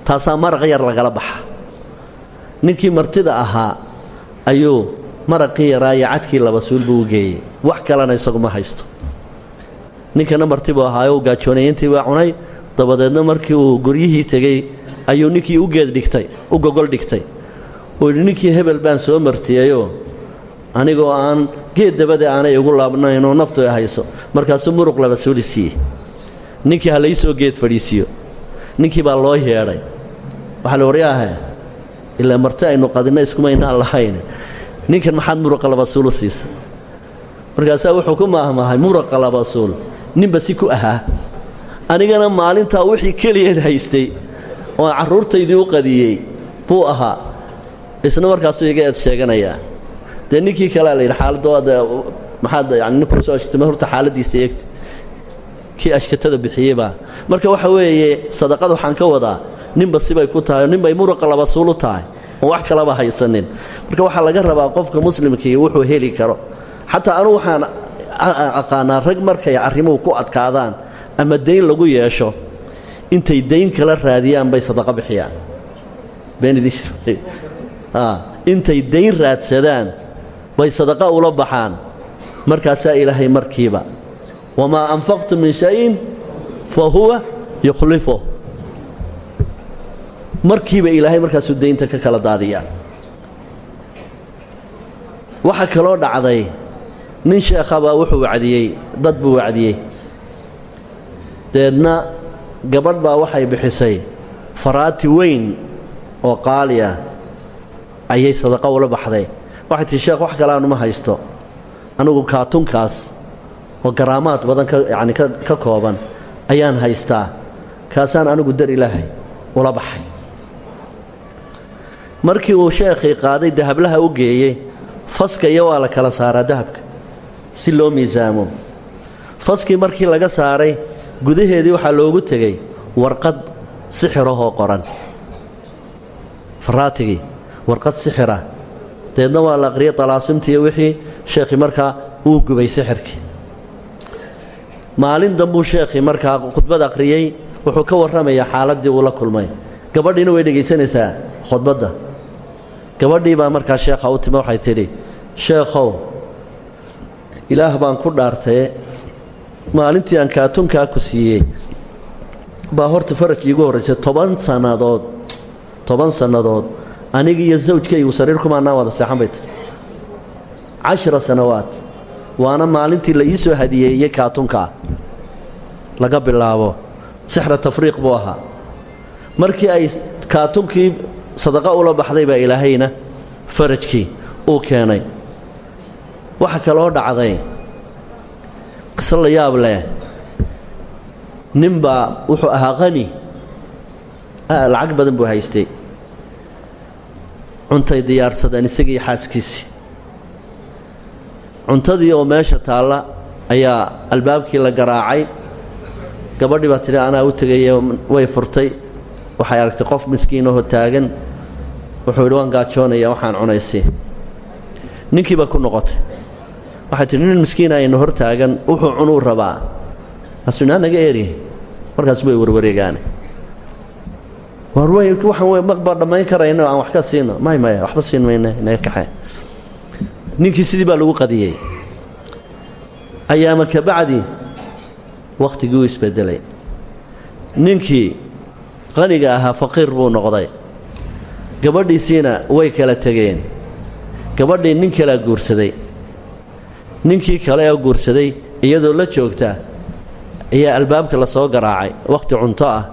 Taasaa maraq yar lagala baxa ninkii martida ahaa ayuu maraqii yaraa iyo cadkii laba suul buu u geeyey. Wax kalena isagu ma haysto. Ninkana marti buu ahaayo u gaajoonayintii baa cunay dabadeedna markii uu guryihii tegey ayuu ninkii u geed dhigtay u gogol dhigtay. Uu yidhi ninkii hebel baan soo martiyeyoo anigoo aan geed dabade aanay igu laabnaynoo naftu ay hayso. Markaasuu muruq laba suuli siiyey ninkii ha laysoo geed fadhiisiiyo ninkii baa loo yeedhay. Waxaa la waryaahe ilaa marti aynu qadinna iskumaynaan lahayn. Ninkan maxaad muruqa laba suul u siisay? Markaasaa wuxuu ku maahmaahay muruqa laba suul ninba si ku ahaa. Anigana maalintaa wixii keliyeed haystay oo carruurtaydii u qadiyey buu ahaa. Isna markaasuu iga eed sheeganayaa dee ninkii kalea la yidhi xaaladda maxaad yani ninkuu soo ashkatay ma horta xaaladdiisa eegta kii ashkatada bixiyeybaa marka waxa weeye sadaqada waxaan ka wadaa ninba sibay ku tahay ninbay muruqa laba suul u tahay oon wax kalaba haysanin. Marka waxaa laga rabaa qofka muslimkii wuxuu heli karo. Xataa anugu waxaan aqaanaa rag markay arrimuhu ku adkaadaan ama dayn lagu yeesho intay dayn kala raadiyaan bay sadaqo bixiyaan. Intay dayn raadsadaan bay sadaqo ula baxaan. Markaasaa ilaahay markiiba. Wamaa anfaqtu min shayin fa huwa yukhlifu. Markiiba ilaahay markaasuu daynta ka kala daadiyaa. Waxaa kaloo dhacday nin sheekhabaa wuxuu wacdiyey dad buu wacdiyey. Deedna gabadh baa waxay bixisay faraati weyn oo qaali ayay sadaqo ula baxday waxay tihi sheekh wax kale aanuma haysto. Anigu kaatunkaas oo garaamaad badan ka yacni ka kooban ayaan haystaa. Kaasaan anigu dar ilaahay ula baxay. Markii uu sheekhii qaaday dahablaha u geeyey faska iyo waa la kala saaraa dahabka si loo miisaamo. Faskii markii laga saaray gudaheedii waxaa loogu tegey warqad sixirahoo qoran. Faraatigii warqad sixira deedna waa la aqriyey talaasimtiiyo wixii sheekhii markaa uu gubay sixirkii maalin dambuu sheekhii markaa khudbad akhriyey wuxuu ka warramayaa xaaladdii uu la kulmay. Gabadhiina way dhegaysanaysaa khudbadda. Gabadhii baa markaa sheekha u timi waxay tidhi sheekhow ilaah baan ku dhaartaye maalintii aan kaatunkaa ku siiyey baa horta faraj iigu horraysay toban sannadood toban sannadood aniga iyo sawjkaygu sariir kumaanaan wada seexan bay tahy cashara sannawaad waana maalintii la ii soo hadiyeeyey kaatunkaa laga bilaabo. Sixra tafriiq buu ahaa. Markii ay kaatunkii sadaqa ula baxday baa ilaahayna farajkii uu keenay. Waxa kaloo dhacday. Qiso la yaab leh. Ninbaa wuxuu ahaa qani. Lacag badan buu haystay cuntay diyaarsadeen isagii xaaskiisii. Cuntadii oo meesha taalla ayaa albaabkii la garaacay. Gabadhii baa tidhi anaa u tegaye way furtay. Waxay aragtay qof miskiinahoo taagan. Wuxuu yidhi waan gaajoonaya waxaan cunaysi ninkii baa ku noqotay. Waxay tidhi nin miskiina aynu hor taagan wuxuu cunuu rabaa. Asunaa naga eeriya markaas way warwareegaane maqbaa dhammayn karayno aan wax ka siino. May maya waxba siin mayne naga kaxee ninkii sidii baa lagu qadiyey. Ayaama ka bacdi wakhtigii u isbedelay. Ninkii qaniga ahaa faqiir buu noqday. Gabadhiisiina way kala tegeen. Gabadhii nin kalaa guursaday. Ninkii kale oo guursaday iyadoo la joogta ayaa albaabka la soo garaacay. Wakhti cunto ah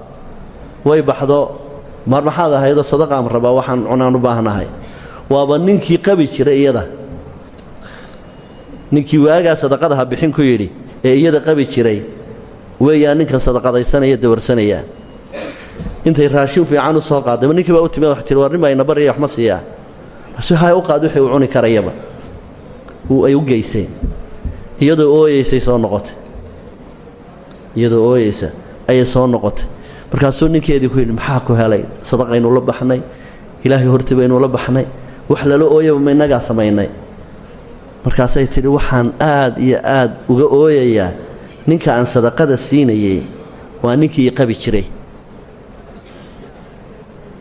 way baxdo mar maxaad ahaydoo sadaqaan rabaa waxaan cunaan u baahnahay? Waaba ninkii qabi jiray iyada. Ninkii waagaa sadaqadaha bixin ku yidhi ee iyada qabi jiray. Weeyaa ninkan sadaqadaysanaya dawarsanaya. Intay raashin fiican u soo qaadayba ninkii baa u timid wax tiri war nin baa ina baraya wax ma siiyaa. Si hay u qaad wixii uu cuni karayaba ay u geyseen. Iyadoo ooyeysay soo noqotay. Iyadoo ooyeysa ayay soo noqotay markaasuu ninkeedii ku yidhi maxaa ku helay? Sadaqaynu la baxnay. Ilaahay hortii baynu la baxnay. Wax lala ooyaba ma innagaa samaynay. Markaasay tidhi waxaan aad iyo aad uga ooyayaa ninka aan sadaqada siinayey waa ninkii qabi jiray.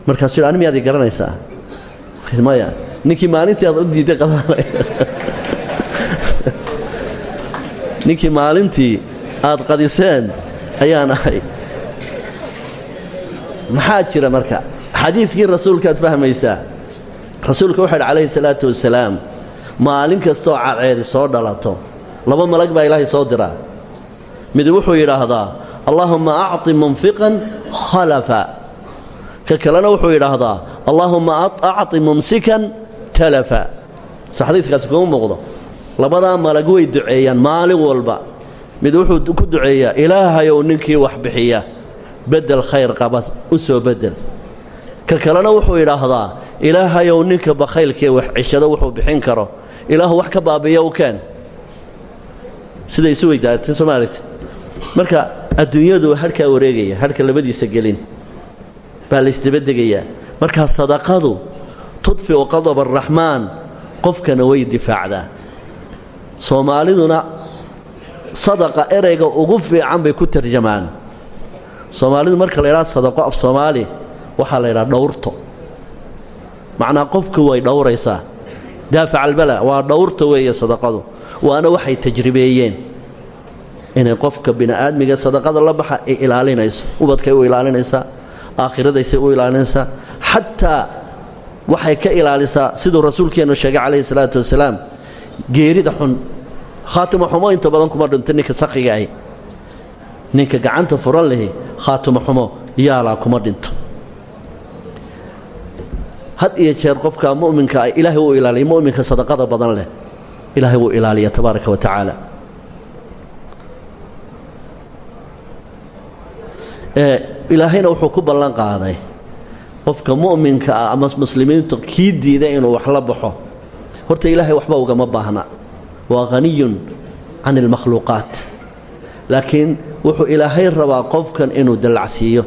Markaasuu yidhi ani miyaad ii garanaysaa? Maya ninkii maalintii aad u diiday qadaanay ninkii maalintii aad qadiseen ayaan ahay maxaa jira marka? Xadiidkii rasuulkaad fahmaysaa? Rasuulka wuxu yidhi calayhi salaatu wasalaam maalin kastoo cadceedi soo dhalato laba malag baa ilaahay soo diraa. Mid wuxuu yidhaahdaa allaahumma acطi munfiqan khalafa. Ka kalena wuxuu yidhaahdaa allaahumma acطi mumsikan talafa. Soo xadiidkaasi kuma muuqdo. Labadaa malag way duceeyaan maalin walba. Mid wuxuu ku duceeyaa ilaahayow ninkii wax bixiya bedel khayr qaba u soo bedel. Ka kalena wuxuu yidhaahdaa ilaahayow ninka bakhaylkee wax cishado wuxuu bixin karo. Ilaahu wax ka baabiya u keen. Siday isu weydaatay soo marka adduunyadu hadhkaa wareegaya hadhka labadiisa gelin baa laysdabadegayaa markaa sadaqadu tudfiu qadab araxmaan qofkana way difaacdaa. Soomaaliduna sadaqa ereyga ugu fiican bay ku tarjamaan soomaalidu marka la ydhaha sadaqo af soomaali waxaa la ydhaha dhowrto. Macnaa qofku way dhowraysaa. Daafac albala waa dhowrta weeye sadaqadu. Waana waxay tajribeeyeen inay qofka bini'aadmiga sadaqada la baxa ay ilaalinayso ubadkay u ilaalinaysaa aakhiradaysay u ilaalinaysaa xataa waxay ka ilaalisaa siduu rasuulkeennu sheegay calayhi salaatu wasalaam geerida xun. Khaatimo xumo inta badan kuma dhinto ninka sakhiga ahi ninka gacanta furan lehi khaatimo xumo yaalaa kuma dhinto. Had iyo jeer qofka mu'minka ah ilaahay wuu ilaaliya mu'minka sadaqada badan leh ilaahay wuu ilaaliya tabaaraka wa tacaala. Ilaahayna wuxuu ku ballan qaaday qofka mu'minka ah ama muslimiintu kii diida inuu wax la baxo. Horta ilaahay waxba ugama baahna. Waa haniyun can ilmakhluuqaat laakiin wuxuu ilaahay rabaa qofkan inuu dallacsiiyo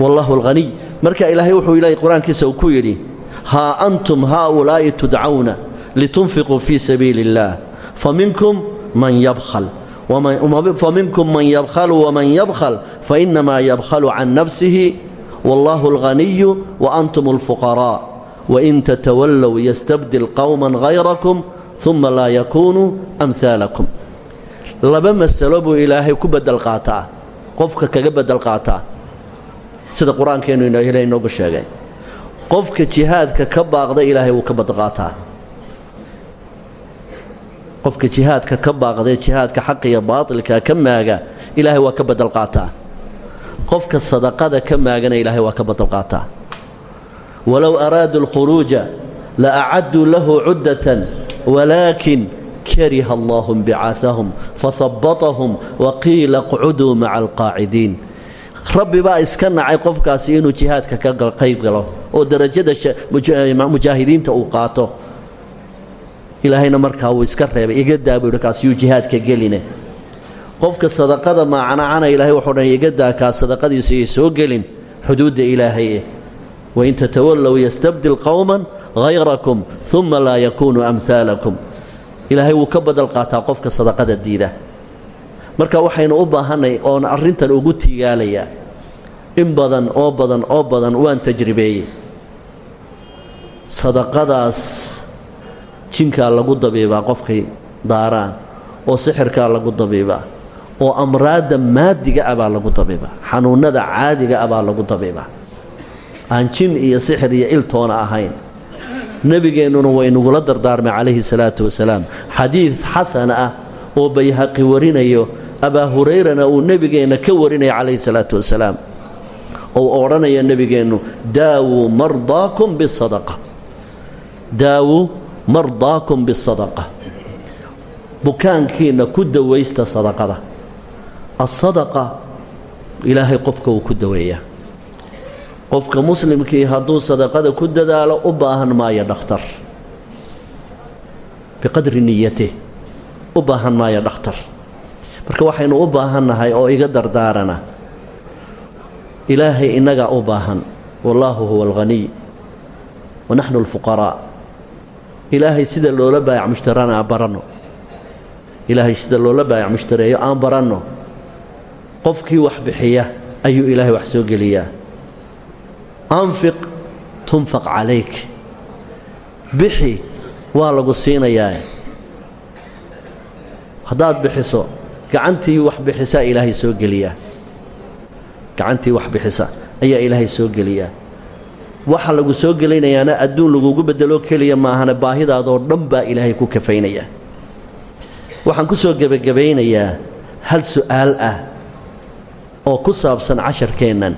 wallahu alghaniy marka ilaahay wuxuu ilaahay qur'aankiisa uu ku yidhi haa antum haaulaa'i tudcawna litunfiquu fii sabiili اllaah faminkum man yabkhal. Faminkum man yabkhalu waman yabkhal. Fainamaa yabkhalu can nafsihi. Wallahu alghaniyu waantum alfuqaraa. Wain tatawallow yastabdil qowma hayrakum uma laa yakuunuu amhaalakum laba masalo buu ilaahay ku bedel qaataa qofka kaga bedel qaataa. Sida qur'aankeennu ilahay inoogu sheegay. Qofka jihaadka ka baaqda ilaahay wuu ka badqaataa qofka jihaadka ka baaqdae jihaadka xaqa iyo baatilka ka maaga ilaahay waa ka bedel qaataa. Qofka sadaqada ka maagana ilaahay waa ka bedel qaataa. Walow araaduu alkhuruuja la acadduu lahu cuddatan walaakin kariha allaahum bicaahahum fahabbatahum waqiila qcuduu maca alqaacidiin rabbi baa iska nacay qofkaasi inuu jihaadka ka qayb galo oo darajada mujaahidiinta uu qaato ilaahayna markaa wuu iska reebay iga daa buu yidhi kaas yuu jihaadka geline qofka sadaqada maacnacana ilaahay wuxuu dhan iga daa kaas sadaqadiisu ay soo gelin xuduudda ilaahay eh wain tatawallow yastabdil qowman hayrakum uma laa yakuunuu amhaalakum ilaahay wuu ka badal qaataa qofka sadaqada diida. Marka waxaynu u baahanay oon arrintan ugu tiigaalayaa in badan oo badan oo badan waan tajribeeyey. Sadaqadaas jinkaa lagu dabiibaa qofkay daaraan oo sixirkaa lagu dabiibaa oo amraadda maadiga ah baa lagu dabiibaa xanuunnada caadiga ah baa lagu dabiibaa. Aan jin iyo sixir iyo iltoona ahayn nebigeennuna waynugula dardaarmay calayhi salaatu wasalaam. Xadiid xasan ah oo bayhaqi warinayo abaa hurayrana uu nebigeenna ka warinaya calayhi salaatu wasalaam. Ou odhanaya nebigeennu daawuu mardaakum bisadaqa daawuu mardaakum bisadaqa bukaankiinna ku dawaysta sadaqada. Asadaqa ilaahay qofka uu ku daweeyaa qofka muslimkii hadduu sadaqada ku dadaalo u baahan maayo dhakhtar. Biqadri niyatih u baahan maayo dhakhtar. Marka waxaynu u baahannahay oo iga dardaarana ilaahay innagaa u baahan. Wallaahu huwa alghaniy wa naxnu alfuqaraa. Ilaahay sida loola baayac mushtarana aan baranno. Ilaahay sida loola baayac mushtareeyo aan baranno. Qofkii wax bixiya ayuu ilaahay wax soo geliyaa anfiq tunfaq calayk. Bixi waa lagu siinayaa. Haddaad bixiso gacantii wax bixisaa ilaahay soo geliyaa. Gacantii wax bixisa ayaa ilaahay soo geliyaa. Waxa lagu soo gelinayaana adduun lagugu beddeloo keliya maahane baahidaadoo dhan baa ilaahay ku kafaynayaa. Waxaan ku soo gebagabaynayaa hal su'aal ah oo ku saabsan casharkeennan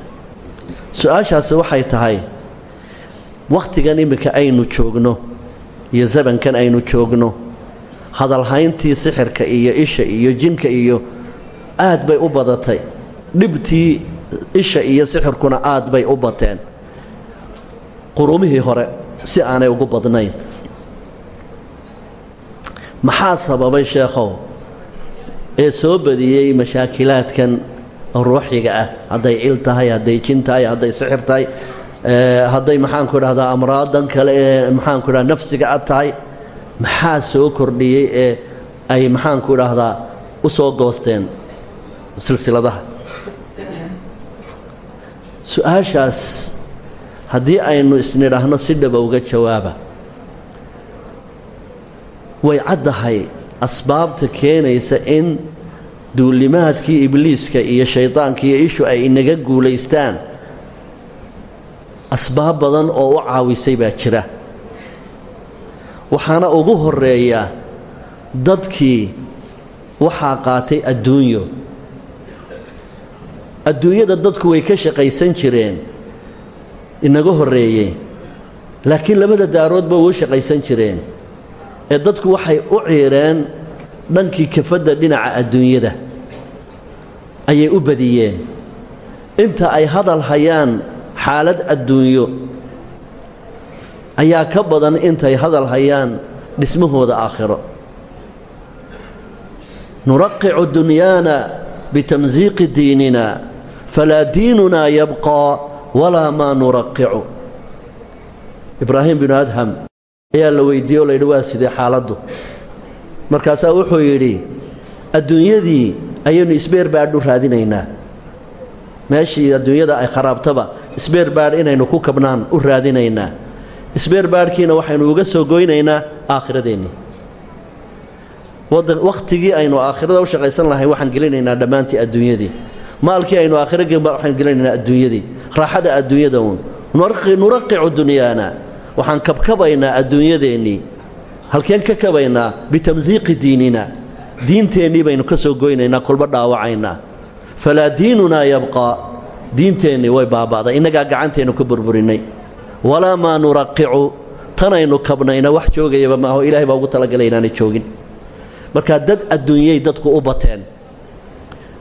su'aashaasi waxay tahay wakhtigan iminka aynu joogno iyo zamankan aynu joogno hadalhayntii sixirka iyo isha iyo jinka iyo aad bay u badatay dhibtii isha iyo sixirkuna aad bay u bateen qurumihii hore si aanay ugu badnayn. Maxaa sababay sheekhow? Ee soo badiyey mashaakilaadkan ruuxiga ah. Hadday cil tahay hadday jin tahay hadday sixir tahay hadday maxaanku idhahdaa amraadan kale ee maxaanku idhahda nafsiga a tahay. Maxaa soo kordhiyey ee ay maxaanku idhaahdaa u soo goosteen silsiladaha? Su'aashaas haddii aynu isnidhaahno si dhaba uga jawaaba. Way caddahay asbaabta keenaysa in duulimaadkii ibliiska iyo shaydaanka iyo ishu ay inaga guulaystaan asbaab badan oo u caawisay baa jira. Waxaana ugu horreeya dadkii waxaa qaatay adduunyo. Adduunyada dadku way ka shaqaysan jireen inaga horreeyey laakiin labada daaroodba way shaqaysan jireen. Ee dadku waxay u ciireen dhankii kafadda dhinaca adduunyada ayay u badiyeen. Inta ay hadal hayaan xaalad adduunyo ayaa ka badan intay hadal hayaan dhismahooda aakhiro. Nuraqicu dunyaana bitamsiiqi diinina falaa diinunaa yabqaa walaa maa nuraqicu. Ibraahim binu adham ayaa la weydiiye o layidhi waa sidee xaaladdu? Markaasaa wuxuu yidhi adduunyadii ayaynu isbeer baadhu raadinaynaa. Meeshii adduunyada ay kharaabtaba isbeer baadh inaynu ku kabnaan u raadinaynaa. Isbeer baadhkiina waxaynu uga soo goynaynaa aakhiradeennii. Wakhtigii aynu aakhirada u shaqaysan lahayn waxaan gelinaynaa dhammaantii adduunyadii. Maalkii aynu aakhiro gelin waxaan gelinaynaa adduunyadii. Raaxada adduunyada uun. Nuraqicu dunyaana. Waxaan kabkabaynaa adduunyadeennii. Halkeen ka kabaynaa bitamsiiqi diinina diinteennii baynu ka soo goynaynaa kolba dhaawacaynaa falaa diinunaa yabqaa diinteennii way baaba'day. Innagaa gacanteennu ka burburinay. Walaa maa nuraqicu. Tanaynu kabnayna. Wax joogayaba maaho. Ilahay baa ugu talagalay inaanay joogin. Markaa dad adduunyay dadku u bateen.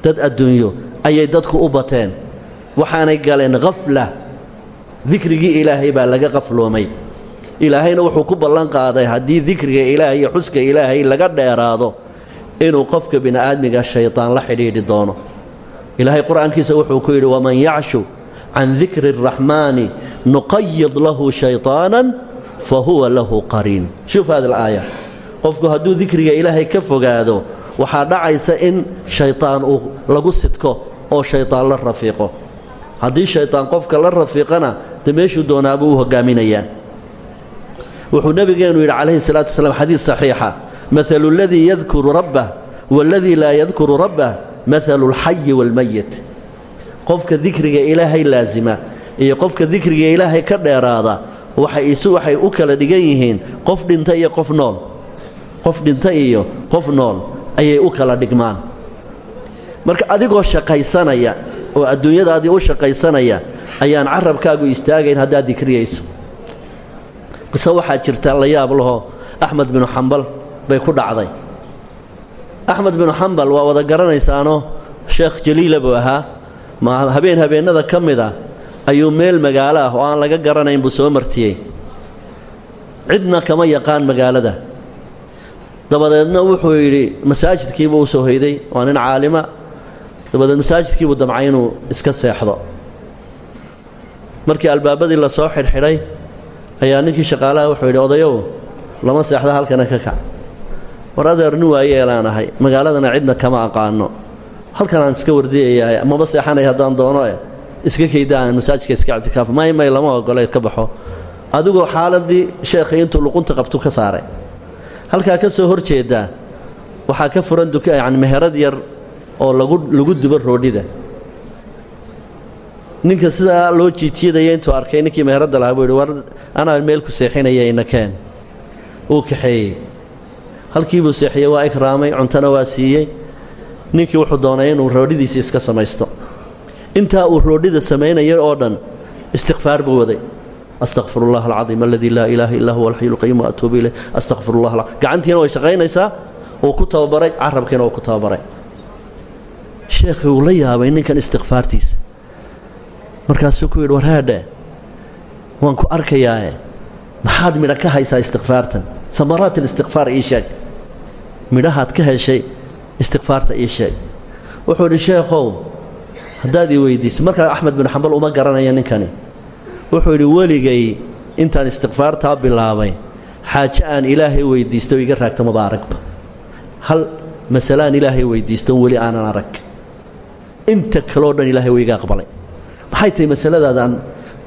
Dad adduunyo ayay dadku u bateen. Waxaanay galeen khafla dikrigii ilaahay baa laga qafloomay ilaahayna wuxuu ku ballan qaaday haddii dikriga ilaahay iyo xuska ilaahay laga dheeraado inuu qofka bini'aadmiga shaydaan la xidhiidhi doono ilaahay qur-aankiisa wuxuu ku yidhi waman yacshu can dikri الraxmaani nuqayid lahu shayطaanan fa huwa lahu qariin shuf hada alaaya qofku hadduu dikriga ilaahay ka fogaado waxaa dhacaysa in shaytaan uu lagu sidko oo shaytaan la rafiiqo haddii shaytaan qofka la rafiiqana dee meeshuu doonaabuu u hogaaminayaa wuxuu nebigeenu yidhi calayhi salaatu wasalaam xadiid saxiixa maalu aladii yadkuru rabbah waaladii laa yadkuru rabbah maalu alxayi waalmayit qofka dikriga ilaahay laasima iyo qofka dikriga ilaahay ka dheeraada waxay isu waxay u kala dhigan yihiin qof dhinta iyo qof nool. Qof dhinta iyo qof nool ayay u kala dhigmaan. Marka adigoo shaqaysanaya oo adduunyadaadii u shaqaysanaya ayaan carabkaagu istaagayn haddaad dikriyayso qiso waxaa jirta la yaab axmed binu xambal bay ku dhacday. Axmed binu xambal waa wada garanaysaanoo sheekh jaliila buu ahaa. Ma habeen habeennada ka mid a ayuu meel magaalo ah oo aan laga garanayn buu soo martiyey. Cidna kama yaqaan magaalada. Dabadeedna wuxuu yidhi masaajidkiibuu u soo hoyday waa nin caalima. Dabadeed masaajidkiibuu damcay inuu iska seexdo. Markii albaabadii la soo xidhxidhay ayaa ninkii shaqaalaha wuxuu yidhi odayow lama seexda halkana ka kac war adeer nin waayeelaan magaaladana cidna kama aqaano. Halkan aan iska wardiyayahay maba seexanay haddaan doono eh iska kayda aan iska ictikaafo. May may lama ogoleed ka baxo. Adigoo xaaladii sheekhay intuu luqunta qabtu ka saaray. Halkaa ka soo hor jeedaa ka furan duka yacni meherad yar oo lagu lagu dubo roodhida. Ninka sidaa loo jiijiyadaya intuu arkay ninkii meheradda lahaa war anaa meel ku seexinaya inakeen uu kaxeeyey halkiibuu seexiyey waa ikraamay cuntana waa siiyey. Ninkii wuxuu doonay inuu roodhidiisii iska samaysto. Intaa uu roodhida samaynayay oo dhan istikfaar buu waday. Astaqfir ullah alcaiim aladii laa ilaaha illaa huwa alxayu lqayuum waatuubu ileyh astaqfir ullah gacantiina way shaqaynaysaa uu ku tababaray carabkiina uu ku tababaray. Sheekhi uu la yaabay ninkan istikfaartiisa markaasuu ku yidhi warhaadhe waan ku arkayaae maxaad midha ka haysaa istikfaartan amaraat alistikfaar ii sheeg midhahaad ka heshay istikfaarta ii sheeg. Wuxuu idhi sheekhow haddaad ii weydiisay markaa bin xambal uma garanaya ninkani. Wuxuu yidhi weligay intaan istikfaartaa bilaabay xaaje aan ilaahay weydiisto iga raagta maba hal masale ilaahay weydiistoon weli aanan arag. Inta kaleo dhan ilaahay wuu iga aqbalay. Maxay tahay masaladaadaan?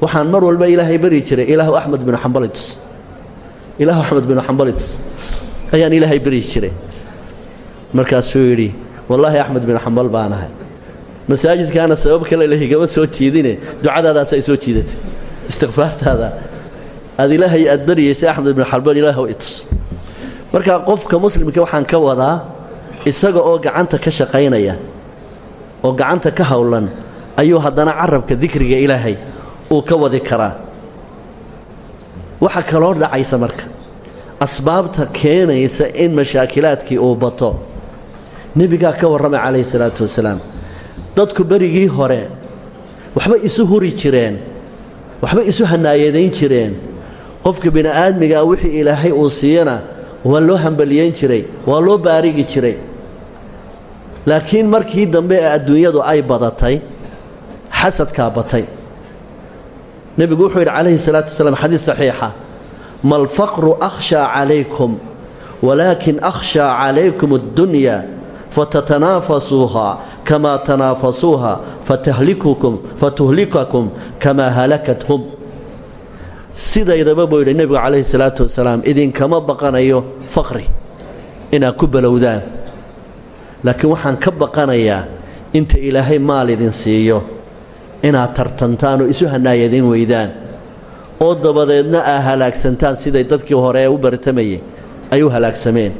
Waxaan mar walba ilaahay bari jiray ilaahu axmed binu xambalitus ilaahu axmed binu xambalitus ayaan ilaahay bari jiray markaasuu yidhi wallaahi axmed binu xambal baan ahay. Masaajidkaana sabab kale lahigama soo jiidine ducadaadaas ay soo jiidatay. Istikfaartaada aad ilaahay aad baryaysay axmed bin xambal ilaahw itus. Marka qofka muslimka waxaan ka wadaa isaga oo gacanta ka shaqaynaya oo gacanta ka howlan ayuu haddana carabka dikriga ilaahay uu ka wadi karaa. Waxa kaloo dhacaysa marka asbaabta keenaysa in mashaakilaadkii uu bato nebigaa ka warramay calayhi salaatu wasalaam. Dadku berigii hore waxba isu huri jireen waxba isu hanaayadayn jireen. Qofka bini'aadmigaa wixii ilaahay uu siiyana waa loo hambaliyayn jiray waa loo baarigi jiray. Laakiin markii dambe ee adduunyadu ay badatay xasadkaa batay. Nebigu wuxuu yidhi calayhi salaatu wasalaam xadiis saxiixa ma alfaqru akhshaa calaykum walaakin akhshaa calaykum addunya fatatanaafasuuha kamaa tanaafasuuha fatuhlikakum kamaa halakathum sidaydaba buu yidhi nebigu calayhi salaatu wasalaam idinkama baqanayo faqri inaad ku balowdaan laakiin waxaan ka baqanayaa inta ilaahay maal idin siiyo inaad tartantaan oo isu hanaayadayn weydaan oo dabadeedna aa halaagsantaan siday dadkii hore ee u bartamayey ay u halaagsameen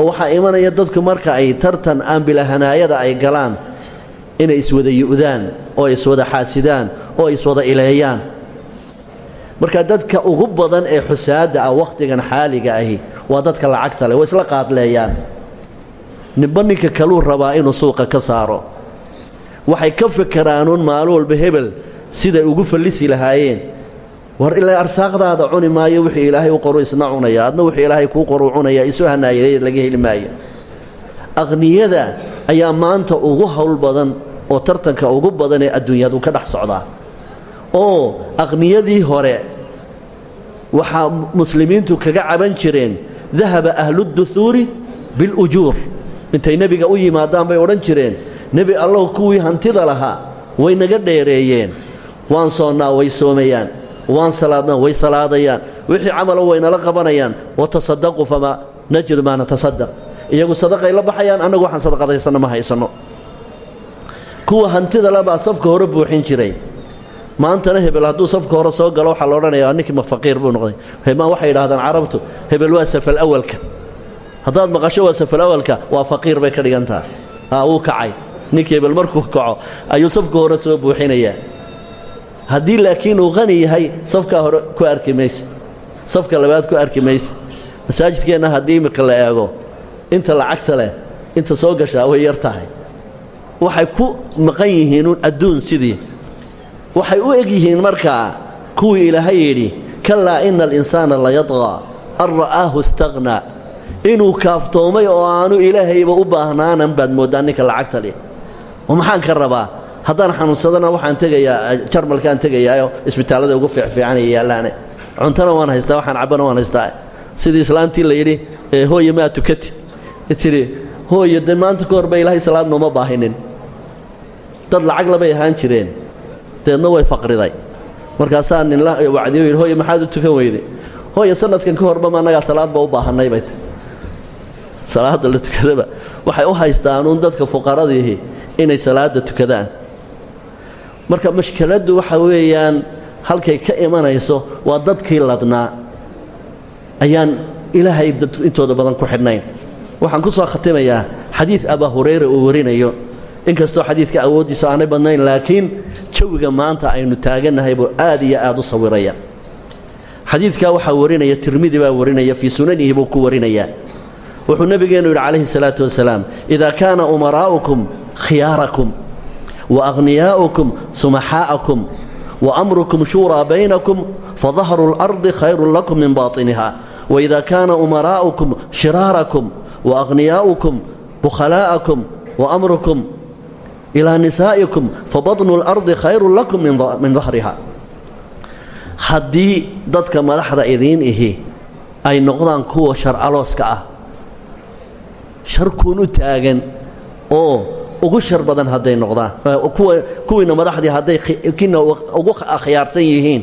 oo waxaa imanaya dadku marka ay tartan aan bilahanaayada ay galaan inay iswada yu'daan oo iswada xaasidaan oo iswada ileeyaan marka dadka ugu badan ee xusaadda ah wakhtigan xaaliga ahi waa dadka lacagta leh way isla qaadleeyaan. Ninba ninka kaluu rabaa inuu suuqa ka saaro. Waxay ka fakeraanuun maalin walba hebel siday ugu fallisi lahaayeen war ilaa arsaaqdaada cuni maayo wixii ilaahay u qoru isna cunaya. Adna wixii ilaahay kuu qoru cunaya isu hanaayadeed laga heli maayo. Aqniyada ayaa maanta ugu howl badan oo tartanka ugu badan ee adduunyadu ka dhex socdaa oo aqniyadii hore waxaa muslimiintu kaga caban jireen dahaba ahluduhuuri bilujuur intay nebiga u yimaadaan bay odhan jireen nebi allow kuwii hantida lahaa way naga dheereeyeen. Waan soonnaa way soomayaan waan salaadnaa way salaadayaan wixii camalo waynala qabanayaan watasadaquu famaa najidu maa natasadaq iyagu sadaqay la baxayaan annagu waxaan sadaqadaysanno ma haysanno. Kuwa hantida le baa safka hore buuxin jiray. Maantana hebel hadduu safka hore soo galo waxaa la odhanayaa ninkii ma faqiir buu noqday. Hemaa waxay yidhahdaan carabtu hebel waa safal awalka. Haddaad maqasho waa safal awalka waa faqiir bay ka dhigan tahay wuu kacay. Ninkii hebel markuu kaco ayuu safka hore soo buuxinayaa haddii laakiin uu qani yahay safkaa hore ku arki maysid safka labaad ku arki maysid masaajidkeenna haddii imika la eego inta lacagta leh inta soo gashaa way yar tahay. Waxay ku maqan yihiinuun adduun sidii. Waxay u eg yihiin markaa kuwii ilaahay yidhi kalaa ina alinsaana layadqaa an ra'aahu istaqnaa inuu kaaftoomay oo aanu ilaahayba u baahnaanan baad mooddaa ninka lacagta leh. Oo maxaan ka rabaa haddaan xanuunsadana waxaan tegayaa jarmalkaan tegayaaoo isbitaallada ugu fiicfiicanaya yaallaane. Cuntana waan haystaa waxaan cabbana waan haystaa. Sidii islaantii la yidhi hooye maa tukatid tidhi hooye de maanta ka horba ilaahay salaad nooma baahinin. Dad lacag labay ahaan jireen deedna way faqriday. Markaasaa ninla wacdiyo yidhi hooye maxaad u tukan weyday hooye sanadkan ka horba ma annagaa salaadba u baahannay bay ti salaadda la tukadaba waxay u haystaanuun dadka fuqaradiihi inay salaadda tukadaan marka mashkiladdu waxa weeyaan halkay ka imanayso waa dadkii ladnaa. Ayaan ilaahay intooda badan ku xidhnayn. Waxaan ku soo khatimayaa xadiid abaa hurayra uu warinayo. Inkastoo xadiidka awooddiisa aanay badnayn laakiin jawiga maanta aynu taagannahay buu aad iyo aad u sawiraya. Xadiidkaa waxaa warinaya tirmidi baa warinaya fii sunanihi buu ku warinayaa. Wuxuu nebigeennu yidhi calayhi salaatu wasalaam idaa kaana umaraa'ukum khiyaarakum wa akhniyaa'ukum sumaxaa'akum wa amrukum shuuraa baynakum fadahru اlardi khayrun lakum min baطiniha waidaa kaana umaraa'ukum shiraarakum wa akhniyaa'ukum bukhalaa'akum wa amrukum ilaa nisaa'ikum fabaطnu اlardi khayrun lakum min dahriha haddii dadka madaxda idiin ihi ay noqdaan kuwa sharcalooska ah sharkuun u taagan oo ugu shar badan hadday noqdaan. Kuwiina madaxdii hadday kina ugu akhyaarsan yihiin.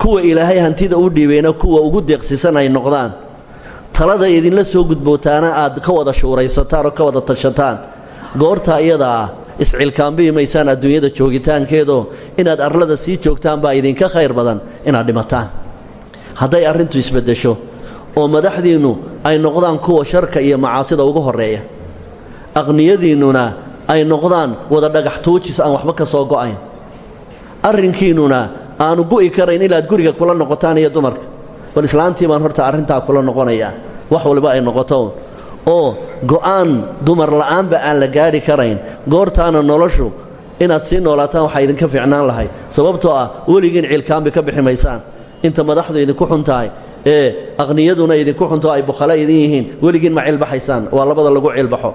Kuwa ilaahay hantida u dhiibayna kuwa ugu deeqsisan ay noqdaan. Taladay idinla soo gudbootaana aad ka wada shuuraysataan oo ka wada tashataan. Goortaa iyada ah iscilkaambihi maysaan adduunyada joogitaankeedoo inaad arlada sii joogtaan baa idinka khayr badan inaad dhimataan. Hadday arrintu isbeddesho oo madaxdiinnu ay noqdaan kuwa sharka iyo macaasida ugu horreeya aqniyadiinnuna ay noqdaan wada dhagax tuujis aan waxba ka soo go'ayn. Arrinkiinnuna aanu gu'i karayn inaad guriga kula noqotaan iyo dumarka. Bal islaantii baan horta arrintaa kula noqonayaa wax waliba ay noqoto oo go'aan dumar la'aanba aan la gaadhi karayn goortaana noloshu inaad sii noolaataan waxaa idinka fiicnaan lahayd. Sababtoo ah weligiin ciilkaanbi ka bixi maysaan. Inta madaxdu idinku xun tahay ee aqniyaduna idinku xuntoo ay bukhale idin yihiin weligiin ma cilbaxaysaan waa labada lagu cilbaxo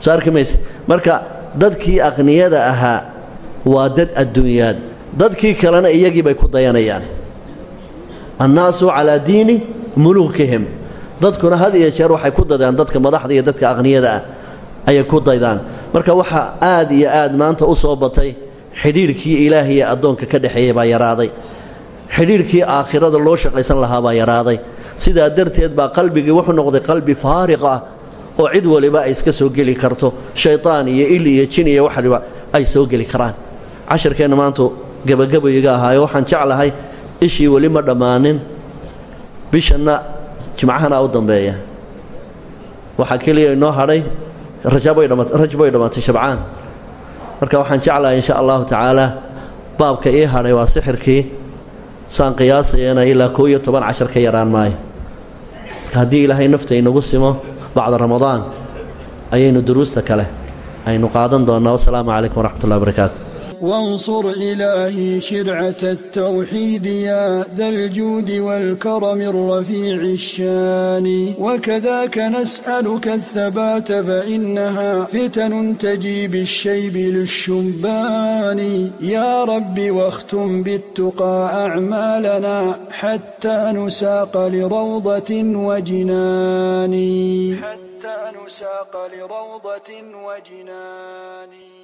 soo marka dadkii aqniyada ahaa waa dad adduunyaad. Dadkii kalena iyagii bay ku dayanayaan. Annaasu calaa diini muluukihim dadkuna had iyo jeer waxay ku dadaan dadka madaxda iyo dadka aqniyada ah ayay ku daydaan. Marka waxaa aad iyo aad maanta u soo batay xidhiirhkii ilaahiyo addoonka ka dhexeeyey baa yaraaday. Xidhiirhkii aakhirada loo shaqaysan lahaa baa yaraaday. Sidaa darteed baa qalbigii wuxuu noqday qalbi faariq ah oo cid waliba ay iska soo geli karto. Shaytaan iyo il iyo jin iyo waxliba ay soo geli karaan. Casharkeenna maantu gebagabayga ahaayo waxaan jeclahay ishii weli ma dhammaanin. Bishanna jimcahana u dambeeya. Waxaa keliya inoo hadhay rajabay dhammaatay shabcaan. Marka waxaan jeclahay insha allahu tacaala baabka ii hadhay waa sixirkii. Saan qiyaasayana ilaa koo iyo toban cashar ka yaraan maayo haddii ilaahay nafta inagu simo bacda ramadaan ayaynu duruusta kale aynu qaadan doonnaa wasalaamu calaykum waraxmat ullahi barakaatu وانصر إلهي شرعة التوحيد يا ذا الجود والكرم الرفيع الشان وكذاك نسألك الثبات فإنها فتن تجي بالشيب للشبان يا رب واختم بالتقى أعمالنا حتى نساق لروضة وجنان حتى نساق لروضة وجنان